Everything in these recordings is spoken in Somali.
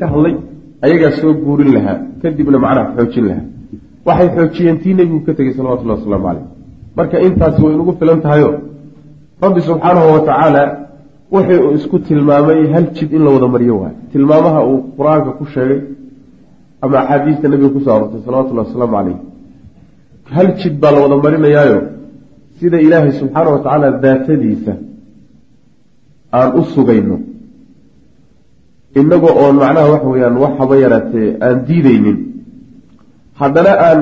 ka hadlay ayagaa soo guurin lahaa kadibna macnaha xoojin lahaa. Waxay xoojiyeen tii nebigu ka tegey salawatullahi wasalaamu caleyh marka intaasi way inugu filan tahayo. Rabbi subxaanahu watacaala wuxuu uu isku tilmaamay hal jid in la wada mariyo waayo tilmaamaha uu qur'aanka ku sheegay ama axaadiista nebiga ku soo arortay salawatullahi wasalaamu caleyh hal jid baa la wada marinayaayo? Sida ilaahay subxaana wa tacaala daatadiisa aan u sugayno inagoo oon macnaha waxa weyaan wax haba yaraatee aan diideynin haddana aan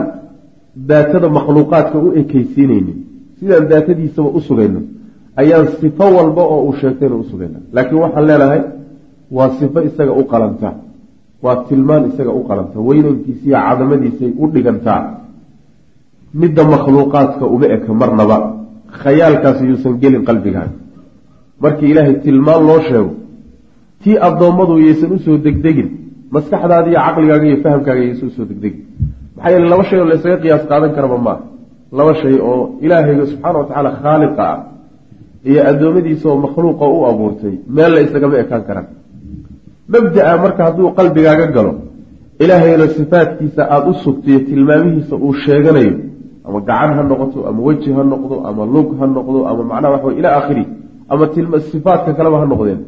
daatada makhluuqaadka u ekeysiineynin sidaan daatadiisaba u sugayno ayaan sifo walba oo uu sheegtayna u sugayna laakiin waxaan leenahay waa sifo isaga u qalanta. Waa tilmaan isaga u qalanta. Weynankiisiiyo cadamadiisay u dhigantaa midda makhluuqaadka uma eka marnaba. Khayaalkaasi yuusan gelin qalbigaaga markii ilaahay tilmaan loo sheego tii addoommadu yaysan u soo degdegin maskaxdaada iyo caqligaaga iyo fahamkaaga yaysan u soo degdegin. Maxaa yeele laba shay oo laysaga qiyaas qaadan karaba maaha laba shay oo ilaahayga subxaana wa tacaala khaaliqa ah iyo addoommadiisa oo makhluuqa u abuurtay meel la isagama ekaan karaan. Mabda-a marka hadduu qalbigaaga galo ilaahayna sifaadkiisa aada u sugtiyo tilmaamihiisa uu sheeganayo ama gacan ha noqoto ama weji ha noqdo ama lug ha noqdo ama macnaha waxa ilaa aakhiri ama sifaadka kaleba ha noqdeen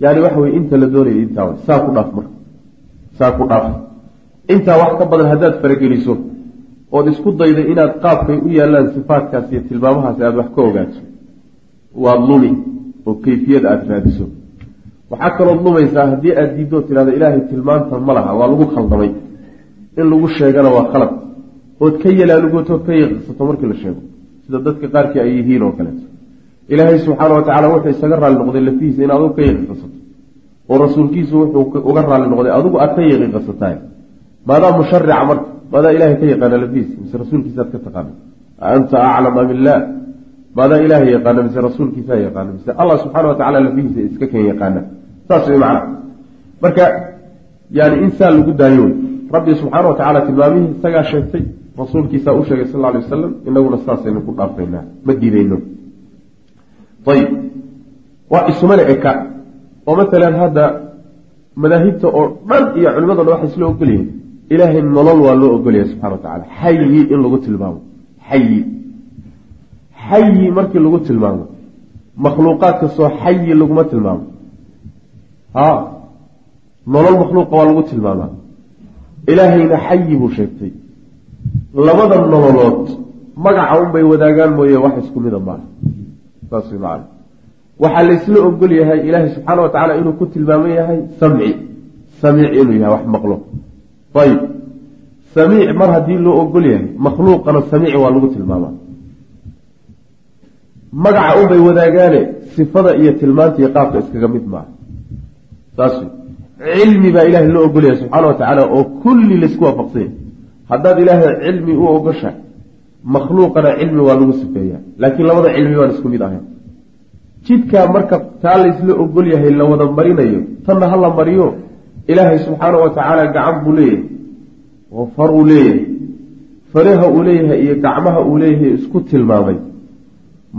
yani waxa wey inta la doonaya intaa saa ku dhaaf marka. Saa ku dhaaf. Intaa wax ka badan haddaad farageliso ood isku dayda inaad qaabkay u yaalaan sifaadkaas iyo tilmaamahaasi aada wax ka ogaato. Waad lumi oo kayfiyad aada raadiso. Waxaa kalood lumaysaa haddii aada diiddoo tidhahdo ilaahay tilmaantan ma laha waa lagu khaldamay. In lagu sheegana waa khalad. Ood ka yalaalugoto ka yaqsato markii la sheego. Sida dadka qaarkii ay yihiin oo kaleeto ilaahay subxaana wa tacala wuxuu isaga raalli noqday lafihiisa in adugu ka yaqiiqasato oo rasuulkiisu wuxuu uga raalli noqday adigu aad ka yaqiiqasataay maadaa musharica marka maadaa ilahay ka yaqaana lafihiisa mise rasuulkiisaaad ka taqaana anta aclam am illah maadaa ilaahay yaqaana mise rasuulkiisaa yaqaana mise allah subxaana wa tacala lafihiisa iska kan yaqaana. Saas way macna. Marka yani in saa lagu daayo wey rabbi subxaana wa tacala tilmaamihii isagaa sheegtay rasuulkiisaa u sheegay sal alay wasalam inaguna saasaynu ku dhaafaynaa ma diidayno ayib waa isumana eka. Oo matalan hadda madaahibta oo dhan iyo culimado dhan waxay isla ogolyihin ilaahay nolol waa loo ogolyahay subxana wa tacala xayi in lagu tilmaamo. Xayi xayi markii lagu tilmaamo. Makhluuqaad kastoo xayi laguma tilmaamo. Ha. Nolol makhluuqa waa lagu tilmaamaa. Ilaahayna xayi buu sheegtay. Labada nololood magaca unbay wadaagaan mooye wax isku mida maaha saas macana waxaa laysla ogol yahay ilaahay subxaana wa tacaala inuu ku tilmaaman yahay samci. Samiic inuu yahay wax maqlo. Ayib. Samiic mar haddii loo ogol yahay makhluuqana samiic waa lagu tilmaamaa. Magaca unbay wadaagaane sifada iyo tilmaanta iyo qaabka iskaga mid maaha. Saas cilmi baa ilahay loo ogolyahay subxaana wa tacaala oo kulli laysku waafaqsanya haddaad ilaahay cilmi u ogosha makhluuqana cilmi waa lagu sifeeya laakiin labada cilmi baan isku mid ahayn. Jidkaa marka taa laysla ogol yahay la wada marinayo tanna ha la mariyo ilaahay subxaana wa tacaala gacan buu leeyahay. Oo far uu leeyahay. Faraha uu leeyahay iyo gacmaha uu leeyahay isku tilmaamay.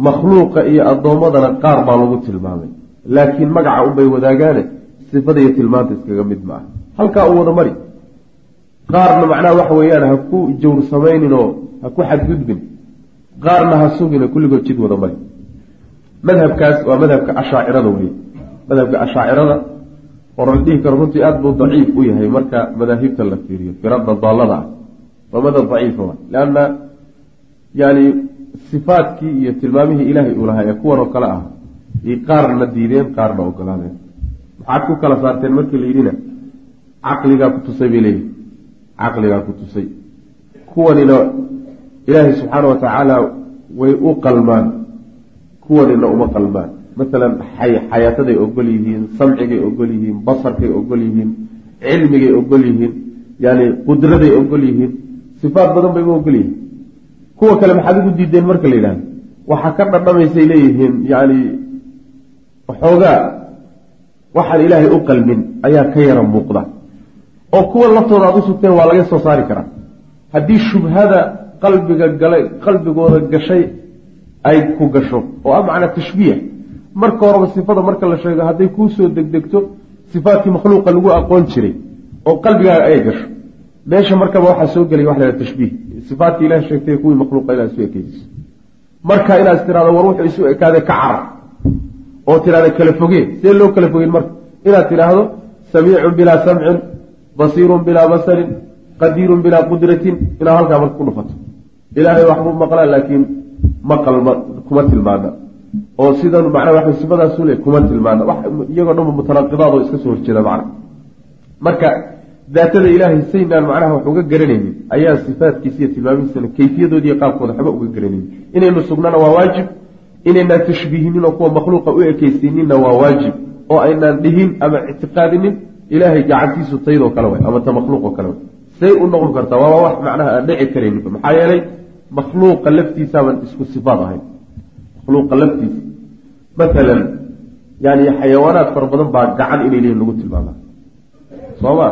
Makhluuqa iyo addoommadana qaar baa lagu tilmaamay. Laakiin magaca unbay wadaagaane sifada iyo tilmaanta iskaga mid ma ah halkaa uu wada mari. Qaarna macnaha waxa weeyaan ha ku jawr samaynin oo ha ku xadgudbin qaarna ha sugina kulligood jid wada mari madhabkaas waa madhabka ashaacirada wey madhabka ashaacirada oo la dhihi karo runtii aada buu daciif u yahay marka madaahibta la fiiriyo firada daallada ah. Waa madhab daciifa wa leanna yani sifaadkii iyo tilmaamihii ilaahay uu lahaa ee kuwan oo kale ah iyo qaarna diideen qaarna ogolaadeen. Maxaad ku kala saarteen markii la yidhina caqligaa ku tusay bay leeyihi caqligaa ku tusay. Kuwanina ilaahay subxaana wa tacaala way u qalmaan. Kuwanina uma qalmaan. Masalan xayaataday ogol yihiin samcigay ogol yihiin basarkay ogol yihiin cilmigay ogol yihiin yani qudraday ogol yihiin sifaat badan bayba ogol yihiin. Kuwa kale maxaad ugu diideen marka la yidhahdo waxaa ka dhadhamaysay leeyihiin yani waxoogaa waxaan ilaahay u qalmin ayaa ka yara muuqda. Oo kuwa laftooda aad u sugteen waa laga soo saari karaa. Haddii shubhada qalbiga galay qalbigooda gashay ay ku gasho. Oo ah macnaa tashbiih. Marka horeba sifada marka la sheego hadday kuu soo degdegto sifaatkii makhluuqa lagu aqoon jiray oo qalbigaaga ay gasho. Meesha markaba waxaa soo gelaya wax laha tashbiih. Sifaatkii ilah sheegtay kuwii makhluuqa inaad isu ekeysiso marka inaad tirahdo war wuxuu isu ekaade ka carar oo tirahda kala fogee see loo kala fogeyn marka. Inaad tidhaahdo samiicun bilaa samcin basiirun bilaa basarin qadiirun bilaa qudratin inaad halkaa marka ku dhufato ilaahay waxbuu maqlaa laakiin maqal kuma tilmaana. Oo sidan macnaa wa sifadaasu le kuma tilmaana. Iyagoo dhanba mutanaqidaad oo iska soo horjeeda macna marka daatada ilaahay saynaan macnaha wax uga garanaynin ayaa sifaadkiisa iyo tilmaamihiisana kayfiyadoodi iyo qaabkooda waxba uga garanaynin. Inaynu sugnana waa waajib. Inaynaan tashbiihinin oo kuwa makhluuqa u ekeysiininna waa waajib. Oo aynaan dhihin ama ictiqaadinin ilaahay gacantiisu taydoo kale way ama ta makhluuqoo kale way. Say u noqon kartaa waaba wax macnaha aan dhici karayninba maxaa yeelay makhluuqa laftiisaaban isku sifaad ahayn makhluuqa laftiisa matalan yani xayawaanaad fara badan baa gacan inay leeyihiin lagu tilmaama soo ma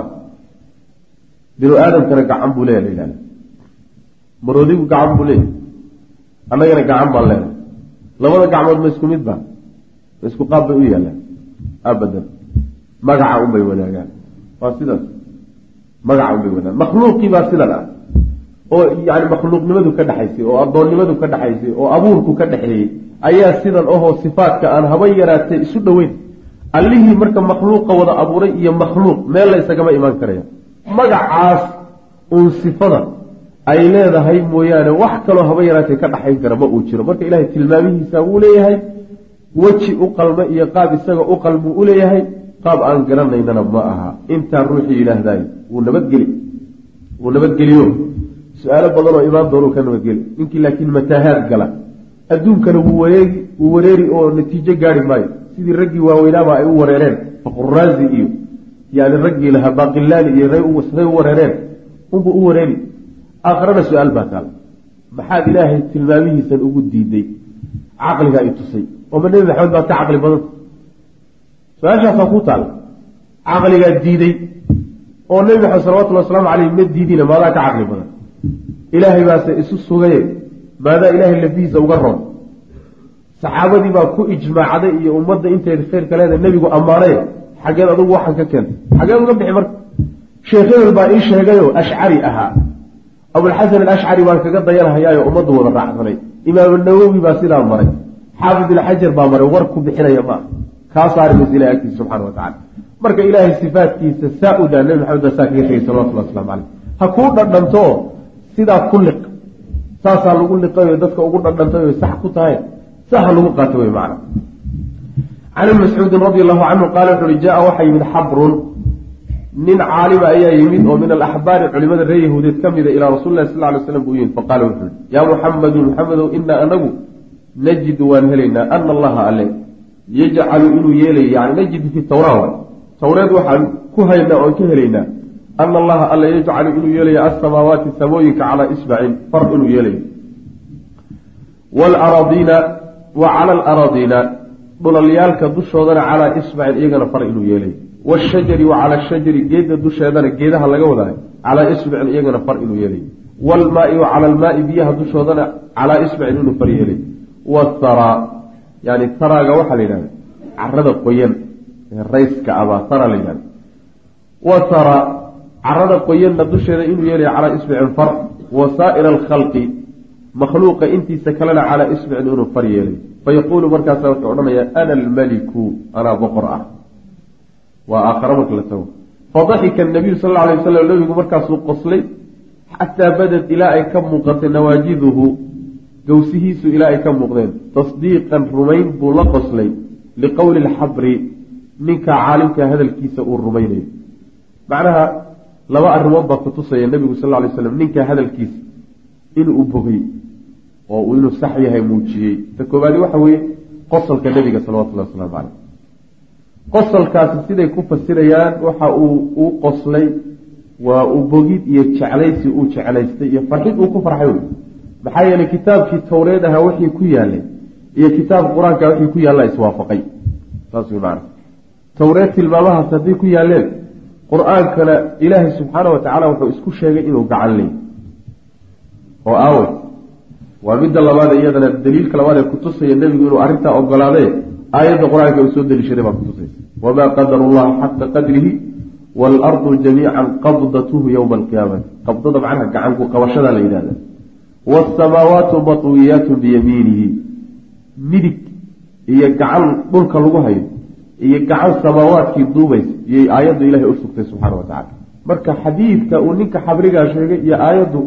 binu aadamkana gacan buu leeya la yidhahda maroodigu gacan buu leeyahy annagana gacan baan leenahay labada gacmood ma isku mid ba ma isku qaab bay u yaallaan abadan magaca unbay wadaagaan waa sidaas magaca unbay wadaagaan makhluuqii baa sidan ah oo yani makhluuqnimadu ka dhexaysay oo addoonnimadu ka dhexaysay oo abuurku ka dhexeeyey ayaa sidan ohoo sifaadka aan haba yaraatee isu dhoweyn. Allihii marka makhluuqa wada abuuray iyo makhluuq meel la ysagama imaan karaya magacaas uun sifada ay leedahay mooyaane wax kaloo haba yaraatee ka dhaxayn kara ma uu jiro. Marka ilahay tilmaamihiisa wuu leeyahay weji u qalma iyo qaab isaga u qalmuu u leeyahay qaab aan garanaynana ma aha. Intaa ruuxii yidhaahdaay wuu nabadgeli wuu nabadgeliyo su'aalo badan oo imaan doonuu ka nabadgeli. Ninkii laakiin mataahaad gala. Adduunkana wuu wareeri oo natiijo gaari maayo. Sidii raggii waaweynaaba ay u wareereen faquraazi iyo yani raggii lahaa baaqilaani iyo ray u wareereen unbuu u wareeri. Aakhirana su'aal baa taal. Maxaad ilaahay tilmaamihiisan ugu diiday? Caqligaa i tusay. Ooma nebi maxamed baad ka caqli badanta su'aashaasaa ku taal. Caqligaa diiday. Oo nebi maxamed salawatullhi wasalaamu caleyh ma diidina maadaa ka caqli badan ilaahay baase isu sugaye. Maadaa ilaahay lafihiisa uga roon. Saxaabadii baa ku ijmaacday iyo ummadda inteeda khayrka leeda nebigu ammaanay. Xageed adugu waxaan ka keentay xageed uga bixi marka. Sheekh baa ii sheegayoo ashcari ahaa. Abulxasan alashcari baan kaga dayanhayaayo ummaddu wada raacsanay. Imaam nawowi baa sidaa maray. Xaafid ilxajar baa maray. War ku bixinaya maa kaa saari maysa agtiisa subxana wa tacala marka ilaahay sifaatkiisa saa u daa nabi maxamed baa saa kaga tegay salawatullah waslamu caleyh ha kuu dhadhanto sidaa ku liq saasaa lagu liqayo dadka ugu dhadhantay oy sax ku tahay saa ha lagu qaato wey macna. Can ibni mascuudin radi allahu canhu qaala wuxu uhi jaa waxaa yimid xabrun. Nin caalima ayaa yimid oo min alaxbaari culimada reer yahuudeed ka mida ilaa rasuli lah sal ly slam buu yimid faqaala wuxuu yihi yaa muxamadu muxamedow inaa anagu najidu waan helaynaa ana allaha alle yajcalu inuu yeelayo yani najidu fi tawra tawreed waxaan ku haynaa oon ka helaynaa ana allaha alle yajcalu inuu yeelayo asamaawaati samooyinka calaa isbacin far inuu yeelayo wlaraadiina wa cala alaraadiina dhulalyaalka dushoodana calaa isbacin iyagana far inuu yeelayo washajari wa cala shajari geedda dusheedana geedaha laga wadaay calaa isbicin iyagana far inuu yeelay waalmaai wa cala almaai biyaha dushoodana calaa isbicin inuu far yeelay watharaa yani taraaga waxaa la yidhahda carada qoyan ee rayska abaa tara la yidhahda wathara carada qoyanna dusheeda inuu yeelaya calaa isbicin far wa saa'ira alkhalqi makhluuqa intiisa kalena calaa isbicin inuu far yeelay. Fayaquulu markaasa wuxuu odhanayaa ana almaliku anaa boqor ah. Waa aakhare marka la tago. Fadaxika nabiyu sal alla alay wasalam nabigu markaasuu qoslay xataa badad ilaa ay ka muuqatay nawaajiduhu gowsihiisu ilaa ay ka muuqdeen. Tasdiiqan rumayn buu la qoslay liqowli lxabri ninka caalimka hadalkiisa uu rumaynayo. Macnaha laba arrimood baa kutusaya nebigu sal ly slam ninka hadalkiisa inuu bogay oo inuu sax yahay muujiyey. Ta koobaadi waxa weeye qosolka nebiga salawatullahi wasalaamu caleyh qosolkaasi siday ku fasirayaan waxa uu u qoslay waa u bogid iyo jeclaysi uu jeclaystay iyo farxid uu ku farxay wey. Maxaa yeelay kitaabkii towreed ahaa wixii ku yaalay iyo kitaabka qur'aanka wixii ku yaalla iswaafaqay saas wey maana towreed tilmaamahaas hadday ku yaaleen qur'aankana ilaahay subxaana wa tacaala wuxuu isku sheegay inuu gacan leey oo aawe waa midda labaad iyadana daliilka labaad ee kutusaya nebigu inuu arrintaa ogolaadee aayadda qur'aanka uu soo deliishaday baa kutusaysa wamaa qadaru llaha xaqa qadrihi waalardu jamiican qabdatuhu yowma alqiyaamati qabdada macnaha gacanku qabashadaa la yidhahda waasamaawaatu matwiyaatu biyamiinihi midig iyo gacan dhulka lagu hayo iyo gacan samaawaadkii duubaysa iyay aayaddu ilahay u sugtay subxaana wa tacala marka xadiidka uu ninka xabrigaa sheegay iyo aayaddu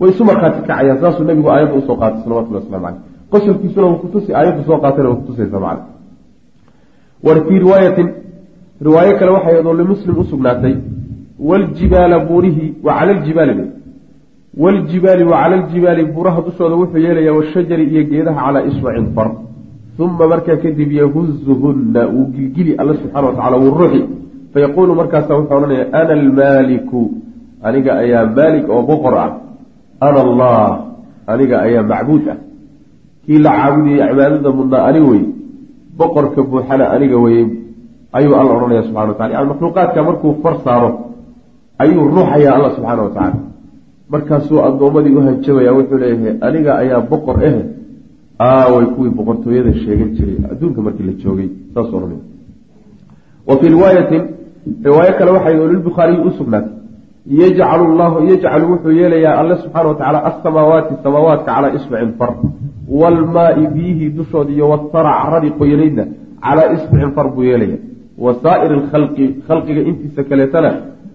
way isu markhaati kacayaan saasuu nabigu aayadda u soo qaatay salawatulli waslamu caleyh qosolkiisuna wuu kutusi aayaddu soo qaatayna waa kutusaysa macna war fii riwaayatin riwaayo kale waxay adoo limuslim u sugnaatay waljibaala buurihi wa cala ljibaali waljibaali wa cala ljibaali buuraha dushooda wuxuu yeelayaa washajari iyo geedaha calaa isbacin far uma markaa kadib yahuzuhunna wuu gilgili alla subxana wa tacala wuu ruxi fayaquulu markaasa wuxuu odhanaya ana almaaliku aniga ayaa maalik oo boqor ah ana allah aniga ayaa macbuud ah kii la caabudayay cibaadada mudnaa ani wey boqorka buuxana aniga weye ayuu alla odhanaya subxana wa tacala yani makhluuqaadka markuu far saaro ayuu ruuxayaa alla subxaana wa tacala markaasuu addoommadii u hanjabaya wuxuu leeyahay aniga ayaa boqor eh aaway kuwii boqortooyada sheegan jiray. Adduunka markii la joogay saas ohanay wa fii riwaayatin riwaayo kale waxay lilbukhaariyi u sugnaatay. Yajcalu llahu yajcalu wuxuu yeelayaa alle subxaana wa tacala asamaawaati samaawaadka calaa isbacin far. Waalmaai biyihii dushood iyo wasara caradii qoyanaydna calaa isbicin far buu yeelaya wa saa'iri lkhalqi khalqiga intiisa kaleetana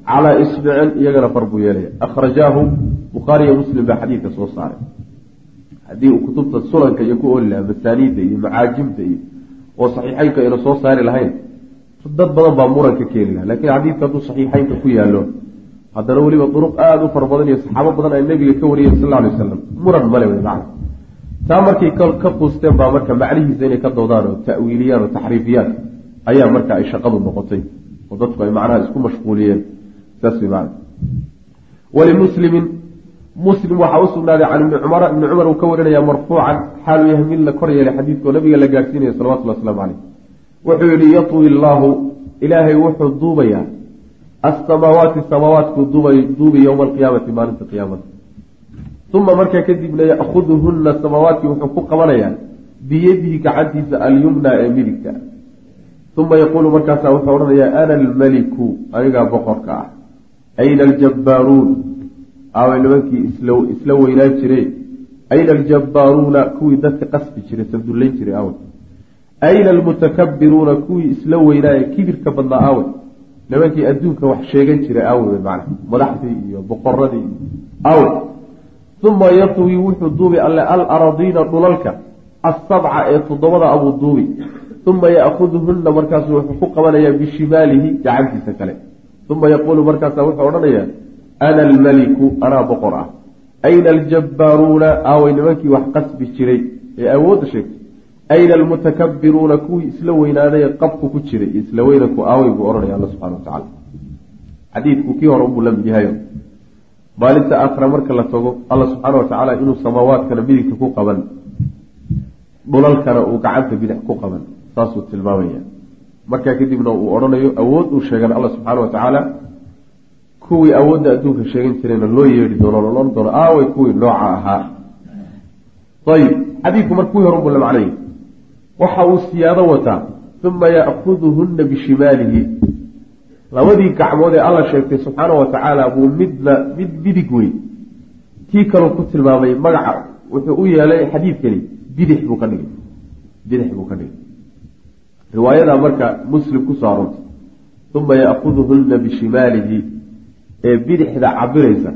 calaa isbicin iyagana far buu yeelaya akhrajaahu bukhaariyo muslim baa xadiidka soo saaray haddii kutubta sunanka iyo ku oli lahaa masaaniidda iyo macaajimta iyo oo saxiixeynka ayna soo saari lahayn dad badan baa muranka keeni laha lakiin xadiidka hadduu saxiixeynka ku yaalo haddana weliba duruq aada u fara badan iyo saxaabo badan ay nabiga ka wariyeen sal alay wasalam muran male wey macna. Taa markay ka quusteen baa marka macnihiisa inay ka doodaan oo ta'wiiliyaan oo taxriifiyaan ayaa marka ay shaqadu noqotay oo dadku ay macnaha isku mashquuliyeen. Saas wey macna. Walimuslimin muslim waxaa u sugnaaday can ibni cumara ibni cumar uu ka warinaya marfuucan xaaluu yahay mid la kor yeelay xadiidkao nabiga la gaadhsiinaya salawatulli waslamu caleyh wuxuu yihi yatwi llaahu ilaahay wuxuu duubayaa. Asamaawaati samaawaatku duubi yowma alqiyaamati maalinta qiyaamada. Uma markaa kadibna ya'khuduhunna samaawaadkii wuxuu ku qabanayaa biyadihi gacantiisa alyumna ee midigta. Uma yaquulu markaasaa wuxuu odhanayaa ana almaliku anigaa boqorka ah. Ayna aljabbaaruun aaway nimankii isla weynaan jire ayna aljabbaaruuna kuwii dadka qasbi jiray sandullayn jiray aaway ayna almutakabbiruuna kuwii isla weynaa kibirka badnaa aaway nimankii adduunka wax sheegan jiray aawey macna madaxdii iyo boqoradii aawey uma yatwi wuxuu duubi alle alaradiina dhulalka asabca ee toddobada abuu duubi. Uma ya'khuduhunna markaasu wuxuu ku qabanayaa bishimaalihi gacantiisa kale. Uma yaquulu markaasa wuxuu odhanayaa ana almaliku anaa boqor ah ayna aljabbaaruuna aawey nimankii wax qasbi jiray ee awoodda sheegtay ayna almutakabbiruuna kuwii isla weynaaday qabku ku jiray isla weynanku aawey buu odhanaya alla subxana wa tacala xadiidku kii hore unbuu la mid yahayo maalinta aakhira marka la tago alla subxaana wa tacaala inuu samaawaadkana midigta ku qaban dhulalkana uu gacanta bidix ku qaban saasuu tilmaamaya markaa kadibna uu odhanayo awood uu sheegan alla subxaana wa tacaala kuwii awoodda adduunka sheegan jirayna loo yeedhi doono loodhan doono aawey kuwii nooca ahaa. Ayib xadiidku marka kuwii hore unbuu la macnaya waxa uu siyaado wataa uma ya'khuduhunna bishimaalihi. Labadii gacmood ee alla sheegtay subxaana wa tacaala buu midna mid midig weyn. Kii kaleu ku tilmaamay magaca wuxuu u yeelay xadiidkani bidix buu ka dhigay bidix buu ka dhigay. Riwaayadaa marka muslim ku soo aroortay uma ya'khuduhunna bishimaalihi ee bidixda cabiraysa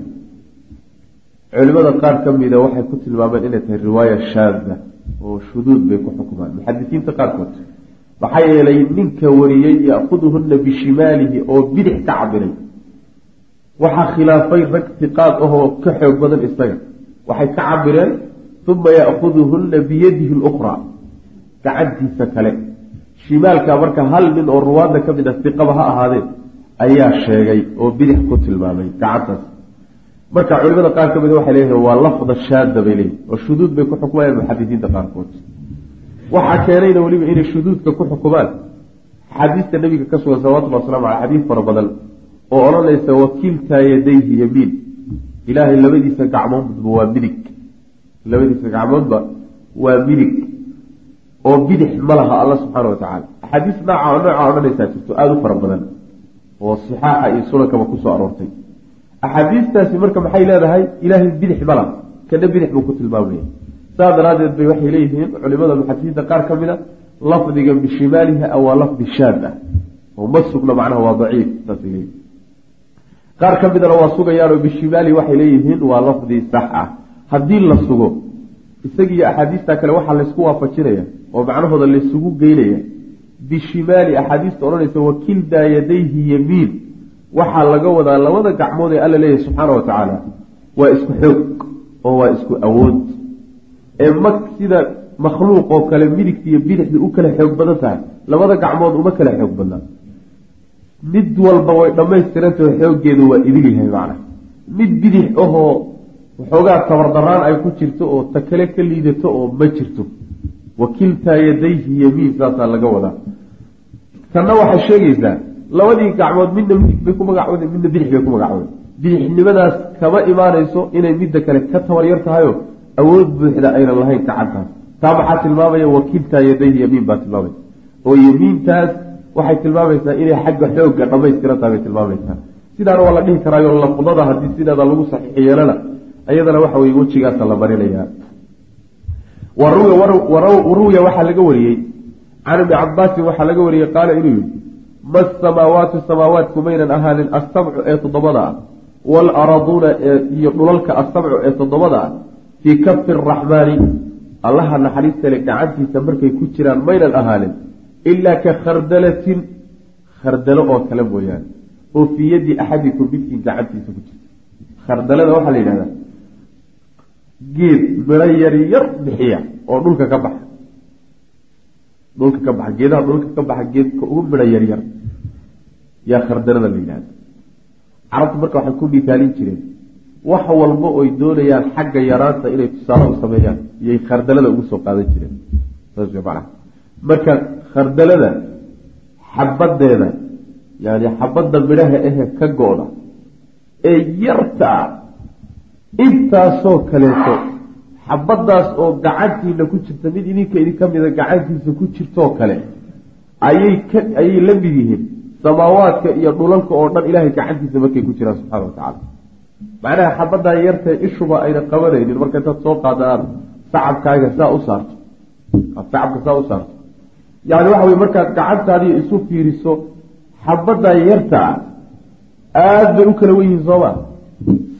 culimada qaar ka mida waxay ku tilmaameen inay tahay riwaaya shaada oo shuduud bay ku xukumaan. Muxadisiinta qaarkood maxaa yeelay ninka wariyey ya'khuduhunna bishimaalihi oo bidix ka cabiray waxaa khilaafay rag tiqaad ahoo ka xoog badan isaga. Waxay ka cabireen uma ya'khuduhunna biyadihi lukhraa gacantiisa kale. Shimaalka marka hal nin oo ruwaadda ka mid ah tiqaba ha ahaadeen ayaa sheegay oo bidix ku tilmaamay gacantaas marka culimada qaar ka mid waxay leeyihiin waa lafda shaada bay leeyihiin oo shuduud bay ku xukumayaan muxadisiinta qaarkood. Waxaa keenayna weliba inay shuduudka ku xukumaan. Xadiista nabiga ka sugan salawatulli waslamu aley xadiis fara badan oo odhanaysa wakiiltaa yadayhi yamiin. Ilaahay labadiisa gacmoodba waa midig. Labadiisa gacmoodba waa midig. Oo bidix ma laha alla subxaana wa tacaala axaadiis nooca nooca odhanaysaa jirto aada u fara badan oo sixaaxa iyo sunankaba ku soo aroortay. Axaadiistaasi marka maxay leedahay? Ilaahay bidix ma laha kana bidix buu ku tilmaamaya. Saa daraaddeed bay waxay leeyihiin culimada muxadisiinta qaar ka mid a lafdiga bishimaaliha waa lafdi shaad ah oo ma sugna macnaha waa daciif saasay qaar ka midana waa sugayaanoo bishimaalihi waxay leeyihiin waa lafdi sax ah. Haddii la sugo isagiiyo axaadiista kale waxaa laysku waafajinaya oo macnahooda laysugu geynaya bishimaali axaadiista odhanaysa wakildaa yadayhi yamiin waxaa laga wadaa labada gacmood ee alla leeyahay subxaana wa tacaala waa isku xoog oo waa isku awood ee ma sida makhluuq oo kale midigta iyo bidixda u kala xoog badan tahay labada gacmood uma kala xoog badnaa mid walba way dhammaystirantaho xooggeedu waa idil yahay macna mid bidix ahoo waxoogaa tabardaraan ay ku jirto oo ta kale ka liidato oo ma jirto wakiltaa yadayhi yamiin saasaa laga wadaa. Tanna waxay sheegaysaa labadii gacmood midna midig bay ku magacooda midna bidix bay ku magacooda bidixnimadaas kama imaanayso inay midda kale ka tabar yar awood buuxda aynan lahayn gacantaas. Taa maxaa tilmaamaya wakiltaa yadayhi yamiin baa tilmaamaysa oo yamiintaas waxay tilmaamaysaa inay xagga xoogga dhamaystiran tahay bay tilmaamaysaa. Sidaana waa la dhihi karaayo lafdada haddii sideeda lagu saxiix yeelana ayadana waxa weye wejigaasa la marinayaa waruwiya waxaa laga wariyey. Can ibni cabaasin waxaa laga wariyey qaala inuu yihi ma samaawaatu samaawaatku maynan ahaanin assamcu ee toddobada ah waalaraduuna iyo dhulalka assamcu ee toddobada ah fii kafi araxmaani allaha naxariistale gacantiisa markay ku jiraan maynan ahaanin ilaa ka khardalatin khardalo oo kale mooyaane oo fii yaddi axadikum midkiin gacantiisa ku jirta. Khardalada waxaa la yidhahdaa geed midho yaryar bixiya oo dhulka ka baxa. Dhulka ka baxa geedaha dhulka ka baxa geedka ugu midho yaryar yaa khardalada la yidhahda carabtu marka waxay ku misaalin jireen wax walba oy doonayaan xagga yaraanta inay tusaale u sameeyaan iyay khardalada ugu soo qaadan jireen. Saas marka khardalada xabadeeda yani xabadda midhaha ahe ka go-da ee yarta intaasoo kaleeto xabadaas oo gacantiina ku jirta mid idinka idinka mida gacantiisa ku jirtoo kale ayay ka ayay la mid yihiin. Samaawaadka iyo dhulalka oo dhan ilaahay gacantiisa markay ku jiraan subxana wa tacaala. Macnaha xabadaa yartae ishuba ayna qabanaynin marka intaad soo qaada aad sacabkaaga saa u saarto. Aad sacabka saa u saarto. Yani waxa wey markaad gacantaadii isu fiiriso xabadaa yarta ah aada bay u kala wen yihiin sooma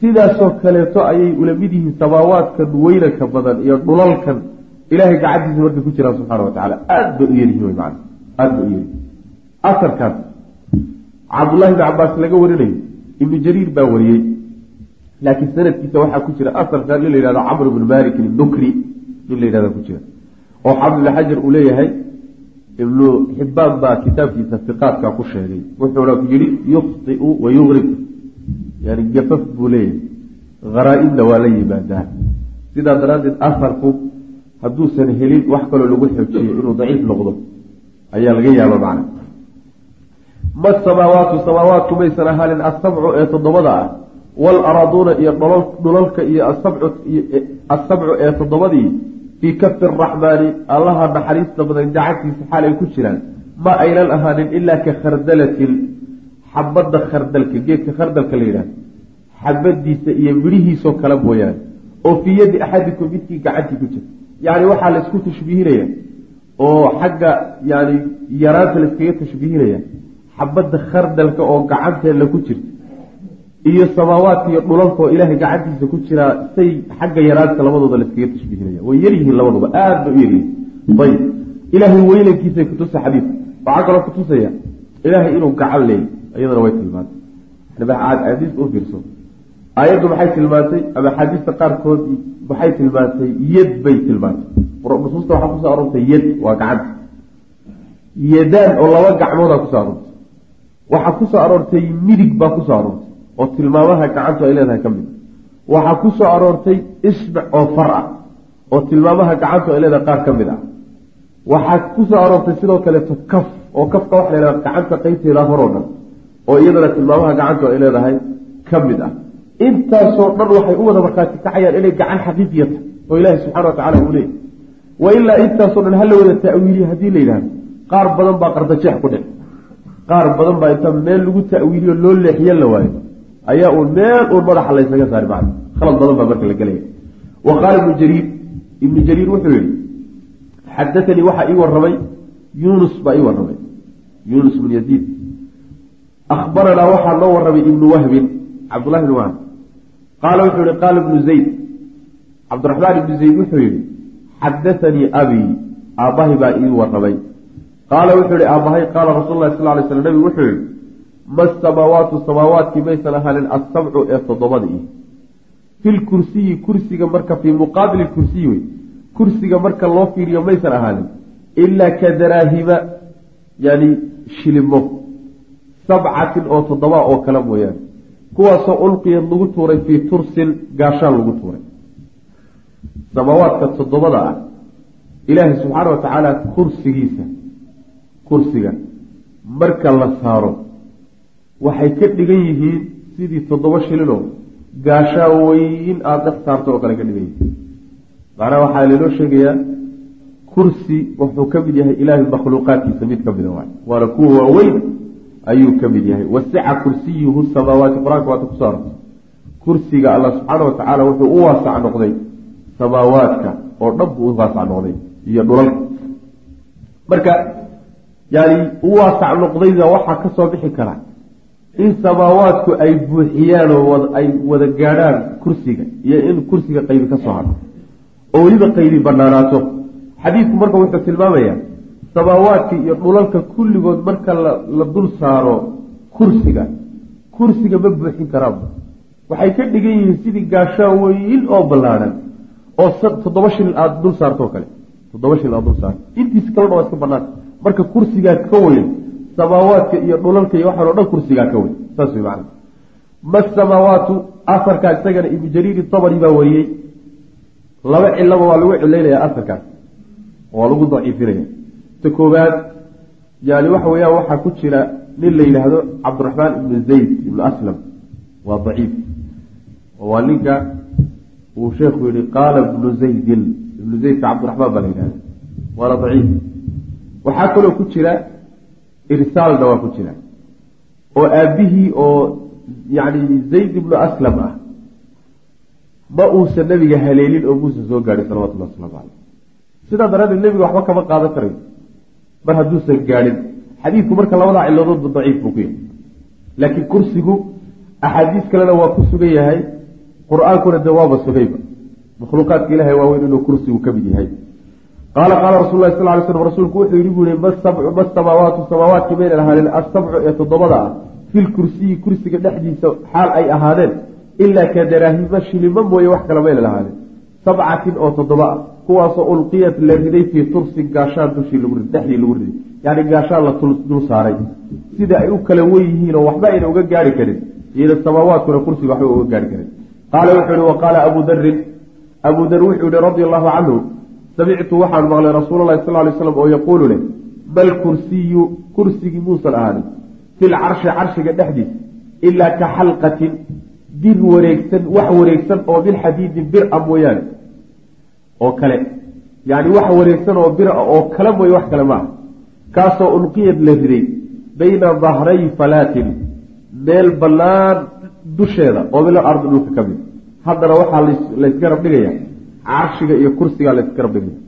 sidaasoo kaleeto ayay ula samaawaadkan weynanka badan iyo dhulalkan ilahay gacantiisa markay ku jiraan subxana wa tacala aada bay u yaryihin wy man aada bay u yaryihin asarkaas cabdullahi bni cabaas laga warinayo ibnu jariir baa wariyey laakiin sanadkiisa waxaa ku jira asarka nin la yihahdo camr bnu malik nukri nin la yihahda ku jira. Oo xaafid ibn xajar uu leeyahay ibnu xibaan baa kitaabkiisa fiqaadka ku sheegay. Wuxuuna yihi yukhtiu wa yugrib yani gafaf buu leeyahay haraa-ibna waa la yimaadaa sidaa daraaddeed asarku hadduusan helin wax kaloo lagu xoojiyo inuu daciif noqdo ayaa laga yaaba macna ma samaawaatu samaawaatku maysan ahaanin asabcu ee toddobada ah waalaraduuna iyo dhulalka iyo asabcu ee toddobadii fii kafi araxmaani allaha naxariista badan gacantiisa xaal ay ku jiraan ma aynan ahaanin ilaa ka khardalatin xabadda khardalka geedka khardalka la yidhahdo xabadiisa iyo midhihiisoo kale mooyaane oo fii yaddi axadikum midkii gacantii ku jirta yacni waxaa laysku tashbiihinaya. Oo xagga yani yaraanta layskaga tashbiihinaya. Xabadda khardalka oo gacanteena ku jirta iyo samaawaadka iyo dhulalka oo ilaahay gacantiisa ku jiraa say xagga yaraanta labadooda layskaga tashbiihinaya. Way yaryihiin labaduba aada ba u yaryihiin ayb ilaahay weynankiisay kutusa xadiid waxaa kaloo kutusaya ilaahay inuu gacan leeyay iyadana way tilmaantay. Xadiis u fiirso. Aayaddu maxay tilmaantay? Ama axaadiista qaarkood waxay tilmaantay? Yad bay tilmaantay. Nusuusta waxaa ku soo aroortay yad waa gacanta yadaan oo laba gacmoodaa ku soo aroortay. Waxaa ku soo aroortay midig baa ku soo aroortay. Oo tilmaamaha gacantu ay leedahay ka mid. Waxaa ku soo aroortay ismac oo far ah. Oo tilmaamaha gacantu ay leedahay qaar ka mid ah. Waxaa ku soo aroortay sidoo kaleeto kaf oo kafka waxa la yhahda gacanta qeybteeda horoo dhan oo iyadana tilmaamaha gacantu ay leedahay ka mid ah. Intaasoo dhan waxay u wada markhaati kacayaan inay gacan xaqiiqiya tahay oo ilaahi subxana wa tacala uu leeyay wa ilaa intaasoo dhan hala wada ta'wiiliye haddii la yidhahdo qaar badan baa qardajeex ku dhic qaar badan baa inta meel lagu ta'wiiliyo loo leexiye la waayo. Ayaa uun meel uun madaxa laysaga saari macna khalad badan baa marka la gelaya. Wa qaala ibnu jariir ibnu jariir wuxuu yihi xadaanii waxaa ii waramay yunus baa ii waramay yunus bn yaziid ahbaranaa waxaa noo waramay ibnu wahbin cabdullahi bn wahb qaala wuxuu yihi qaala ibnu zayd cabdiraxmaan ibnu zayd wuxuu yihi xadaanii abii aabbahay baa ii waramay qaala wuxuu yihi aabbahay qaala rasuul lahi sal lay slam nabigu wuxuu yihi ma samaawaatu samaawaadkii maysan ahaanin asabcu ee toddobada ih filkursiyi kursiga marka fii muqaabili kursiyi wey kursiga marka loo fiiriyo maysan ahaanin ilaa ka daraahima yani shilimo sabcatin oo toddoba oo kale mooyaane. Kuwaasoo ulqiyad lagu tuuray fii tursin gaashaan lagu tuuray. Samaawaadka toddobada ah ilaahay subxaana wa tacaala kursigiisa kursiga marka la saaro waxay ka dhigan yihiin sidii toddoba shilinoo gaashaa weyn aada dhex saarto oo kale ka dhigan yihiin. Macnaha waxaa laynoo sheegayaa kursi wuxuu ka mid yahay ilaahay makhluuqaadkiisa mid ka mida waay waana kuwa waaweyn ayuu ka mid yahay. Wasica kursiyuhu samaawaati qur'aanka waata ku saarta kursiga alla subxaana wa tacaala wuxuu u waasac noqday samaawaadka oo dhan buu u waasac noqday iyo dhulalka marka yani u waasac noqdayda waxaa ka soo bixi kara in samaawaadku ay buuxiyaan oo ay wada gaadhaan kursiga iyo in kursiga qaybi ka soo hadho oo weliba qaybi banaanaato xadiidku marka wuxuu tilmaamayaa samaawaadka iyo dhulalka kulligood marka la dul saaro kursiga kursiga ma buuxin karaanba waxay ka dhigan yihiin sidii gaashaan weyn oo ballaadhan oo toddoba shilin aada dul saarto kale. Toddoba shilin aad dul saarto. Intiis kalena waa iska banaanta marka kursigaa ka weyn samaawaadka iyo dhulalka iyo waxaan o dhan kursigaa ka weyn. Saas wey macana ma samaawaatu afarkaa isagana ibnu jariiri tabari baa wariyey. Laba cilaba waa lagu cilaynaya afarkaas waa lagu daciifinaya ta koobaad yani waxa weeyaan waxaa ku jira nin la yidhaahdo cabdiraxmaan ibnu zayd ibnu aslam. Waa daciif. Waa ninka uu sheekhu yihi qaala ibnu zaydin. Ibnu zaydka cabdiraxmaan baa la yidhahda waana daciif. Waxaa kaloo ku jira irsaalna waa ku jira oo aabihii oo yani zayd ibnu aslam ah ma uusan nabiga haleelin oo muusan soo gaadhin salawatullah waslamu caleyh sidaa daraaddeed nebiga waxba kama qaadan karayo mar hadduusan gaadhin xadiidku marka labadaa ciladoodba daciif buu ku yahay laakiin kursigu axaadiis kalena waa ku sugan yahay. Qur'aankuna de waaba sugayba makhluuqaadka ilahay waaweyn inuu kursigu ka mid yahay. Qaala qaala rasul lahi sal ly slm rasuulku wuxuu yihi buu yihi ma samaawaatu samaawaadkii maynan ahaadeen asabcu ee toddobada ah fil kursiyi kursiga dhexdiisa xaal ay ahaadeen ilaa ka daraahima shilimo mooye wax kale maynan ahaadeen sabcatin oo toddoba ah kuwaasoo ulqiyat la riday fii tursin gaashaan dushii dhexdii lagu riday. Yani gaashaan la dul saaray. Sida ay u kala wen yihiinoo waxba ayna uga gaari karin. Iyada samaawaadkuna kursiga waxba uga gaari karin. Qaala wuxuu yihi wa qaala abu darin abu dar wuxuu yihi radia allahu canhu samictu waxaan maqlay rasuulalahi sal lay slam oo yaquulu leh bal kursiyu kursigii muusan ahaanin fil carshi carshiga dhexdiisa ilaa ka xalqatin bir wareegsan wax wareegsan oo min xadiidin bir a mooyaane oo kale. Yani wax wareegsan oo bir a oo kale mooye wax kale maaha. Kaasoo ulqiyad la riday bayna dahray falaatin meel bannaan dusheeda oo mila ardi dhulka ka mid. Haddana waxaa laysgarab dhigaya carshiga iyo kursigaa laysgarab dhigaya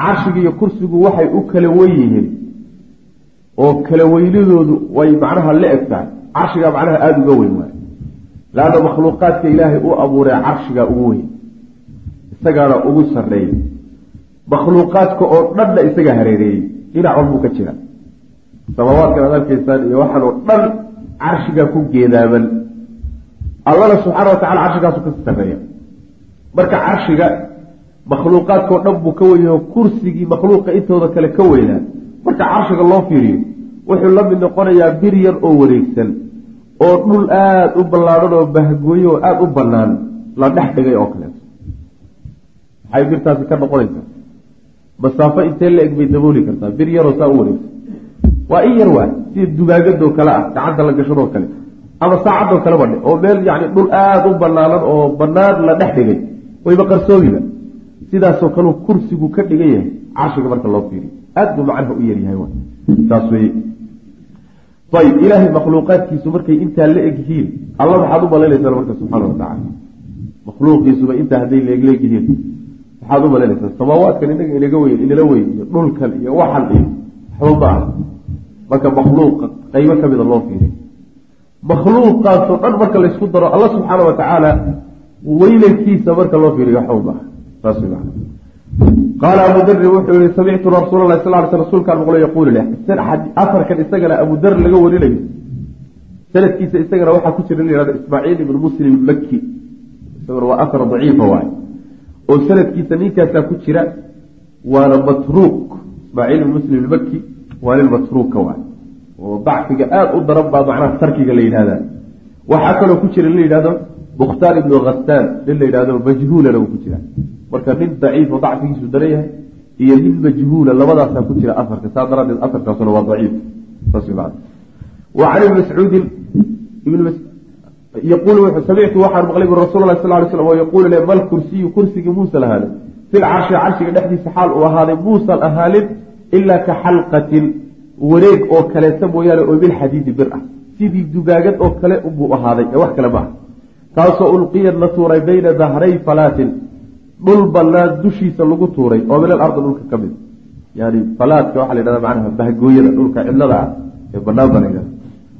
carshiga iyo kursigu waxay u kala wen yihiin oo kala weynadoodu way macnaha la eg tahay carshigaa macnaha aada uga weyn waay laanna makhluuqaadka ilaahay u abuuray carshigaa ugu weyn isagaana ugu sarreeyay makhluuqaadka oo dhanna isagaa hareereeyey. Dhinac walbuu ka jira. Samaawaadkan aad arkaysaan iyo waxaan oo dhan carshigaa ku geedaaman allana subxaana wa tacala carshigaasu kasi sarreeya. Marka carshiga makhluuqaadkao dhan buu ka wenyaho kursigii makhluuqa intooda kale ka weynaa. Marka carshiga loo fiiriyo wuxuu la mid noqonayaa bir yar oo wareegsan oo dhul aada u ballaadhan oo bahgooyo oo aada u bannaan la dhex dhigay oo kaleeto maxay birtaasi ka noqonaysaa masaafo intee la eg bay dabooli kartaa? Bir yaroo saa u wareegsan waa in yar waay. Sida dugaagadoo kale ah gacanta la gashadoo kale. Ama saacadoo kaleba dhe oo meel yani dhul aada u banaanan oo banaan la dhex dhigay. Wayba qarsoomiba sidaasoo kaleu kursigu ka dhigan yahay carshiga marka loo fiiriyo. Aad buu macnaha u yaryahay saas weye ayb ilaahay makhluuqaadkiisu markay intaa la eg yihiin alla maxaad u malaynaysaa marka subxaana watacaala makhluuqiisuba intaa hadday leegleeg yihiin maxaad u malaynaysaa? Samaawaadkan inaga inaga weyn inala weyn iyo dhulkan iyo waxan iyo waxba ma ah marka makhluuqa qeybo ka mida loo fiiriy makhluuqaasoo dhan marka laysku daro alla subxaana watacaala weynankiisa marka loo fiiriyo waxba ma ah saas mana qaala abu darin wuxuu yihi samictu rasuul lah sal ly sl rsulkaan maqlo yaquulu leh afarkan isagana abu dar laga warinayo sanadkiisa isagana waxaa ku jira la yihahdo ismaaciil ibnu muslim maki isaguna waa afar daciifa waay oo sanadkiisa ninkaasaa ku jira waana matruuk. Ismaaciil ibnu muslim maki waa nin matruuka waay. Oo dacfiga aada u daran baa macnaha tarkiga la yidhahda waxaa kaloo ku jira la yidhahdo mukhtaar ibnu khasaan nin la yidhahdo majhuulana uu ku jira. Marka nin daciif dacfigiisu daran yahay iyo nin majhuula labadaasaa ku jira afarka saa daraadeed afarkaasuna waa daciif. Saas wa can ibni mascuudin yaqulu wuxuu samictu waxaan maqlay min rasuul lah sal ly slam oo yaquulu le mal kursiyu kursigii muusan ahaanin fil carshi carshiga dhexdiisa xaal uu ahaaday muusan ahaanin ilaa ka xalqatin wareeg oo kaleeta mooyaane oo bilxadiidi bir ah sidii dugaagad oo kale buu ahaaday ee wax kale maaha taasoo ulqiyad la tuuray bayna dahray falaatin dhul bannaan dushiisa lagu tuuray oo min alardi dhulka ka mid yani falaadka waxaa la yhahda macnaha bahgooyada dhulka cidlada ah ee banaan ba la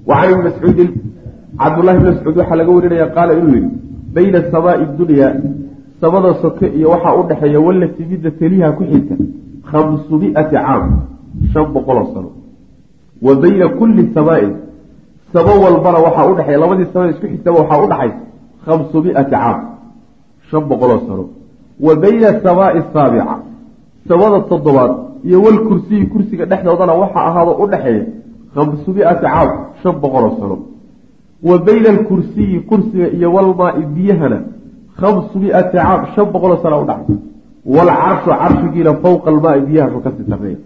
wa can ibni mascuudin cabdullahi bn mascuud waxaa laga warinaya qaala inuu yihi bayna samaai dunya samada soke iyo waxaa u dhexeeya wallati midda teliha ku xigta khamsu miati caam shan boqoloo sano. Wa bayna kulli samaain samo walbana waxaa udhexeeya labadii samada isku xigtaba waxaa udhaxaysa khamsu miati caam shan boqoloo sano. Wa bayna samaai saabica samada toddobaad iyo walkursiyi kursiga dhexdoodana waxaa ahaado udhexeeya khamsu miati caam shan boqoloo sano wa bayna alkursiyi kursiga iyo walmaai biyahana khamsu miati caam shan boqoloo sana udhaxaysa waalcarshu carshigiina fowqa almaai biyahaasuu ka sii sarreeya.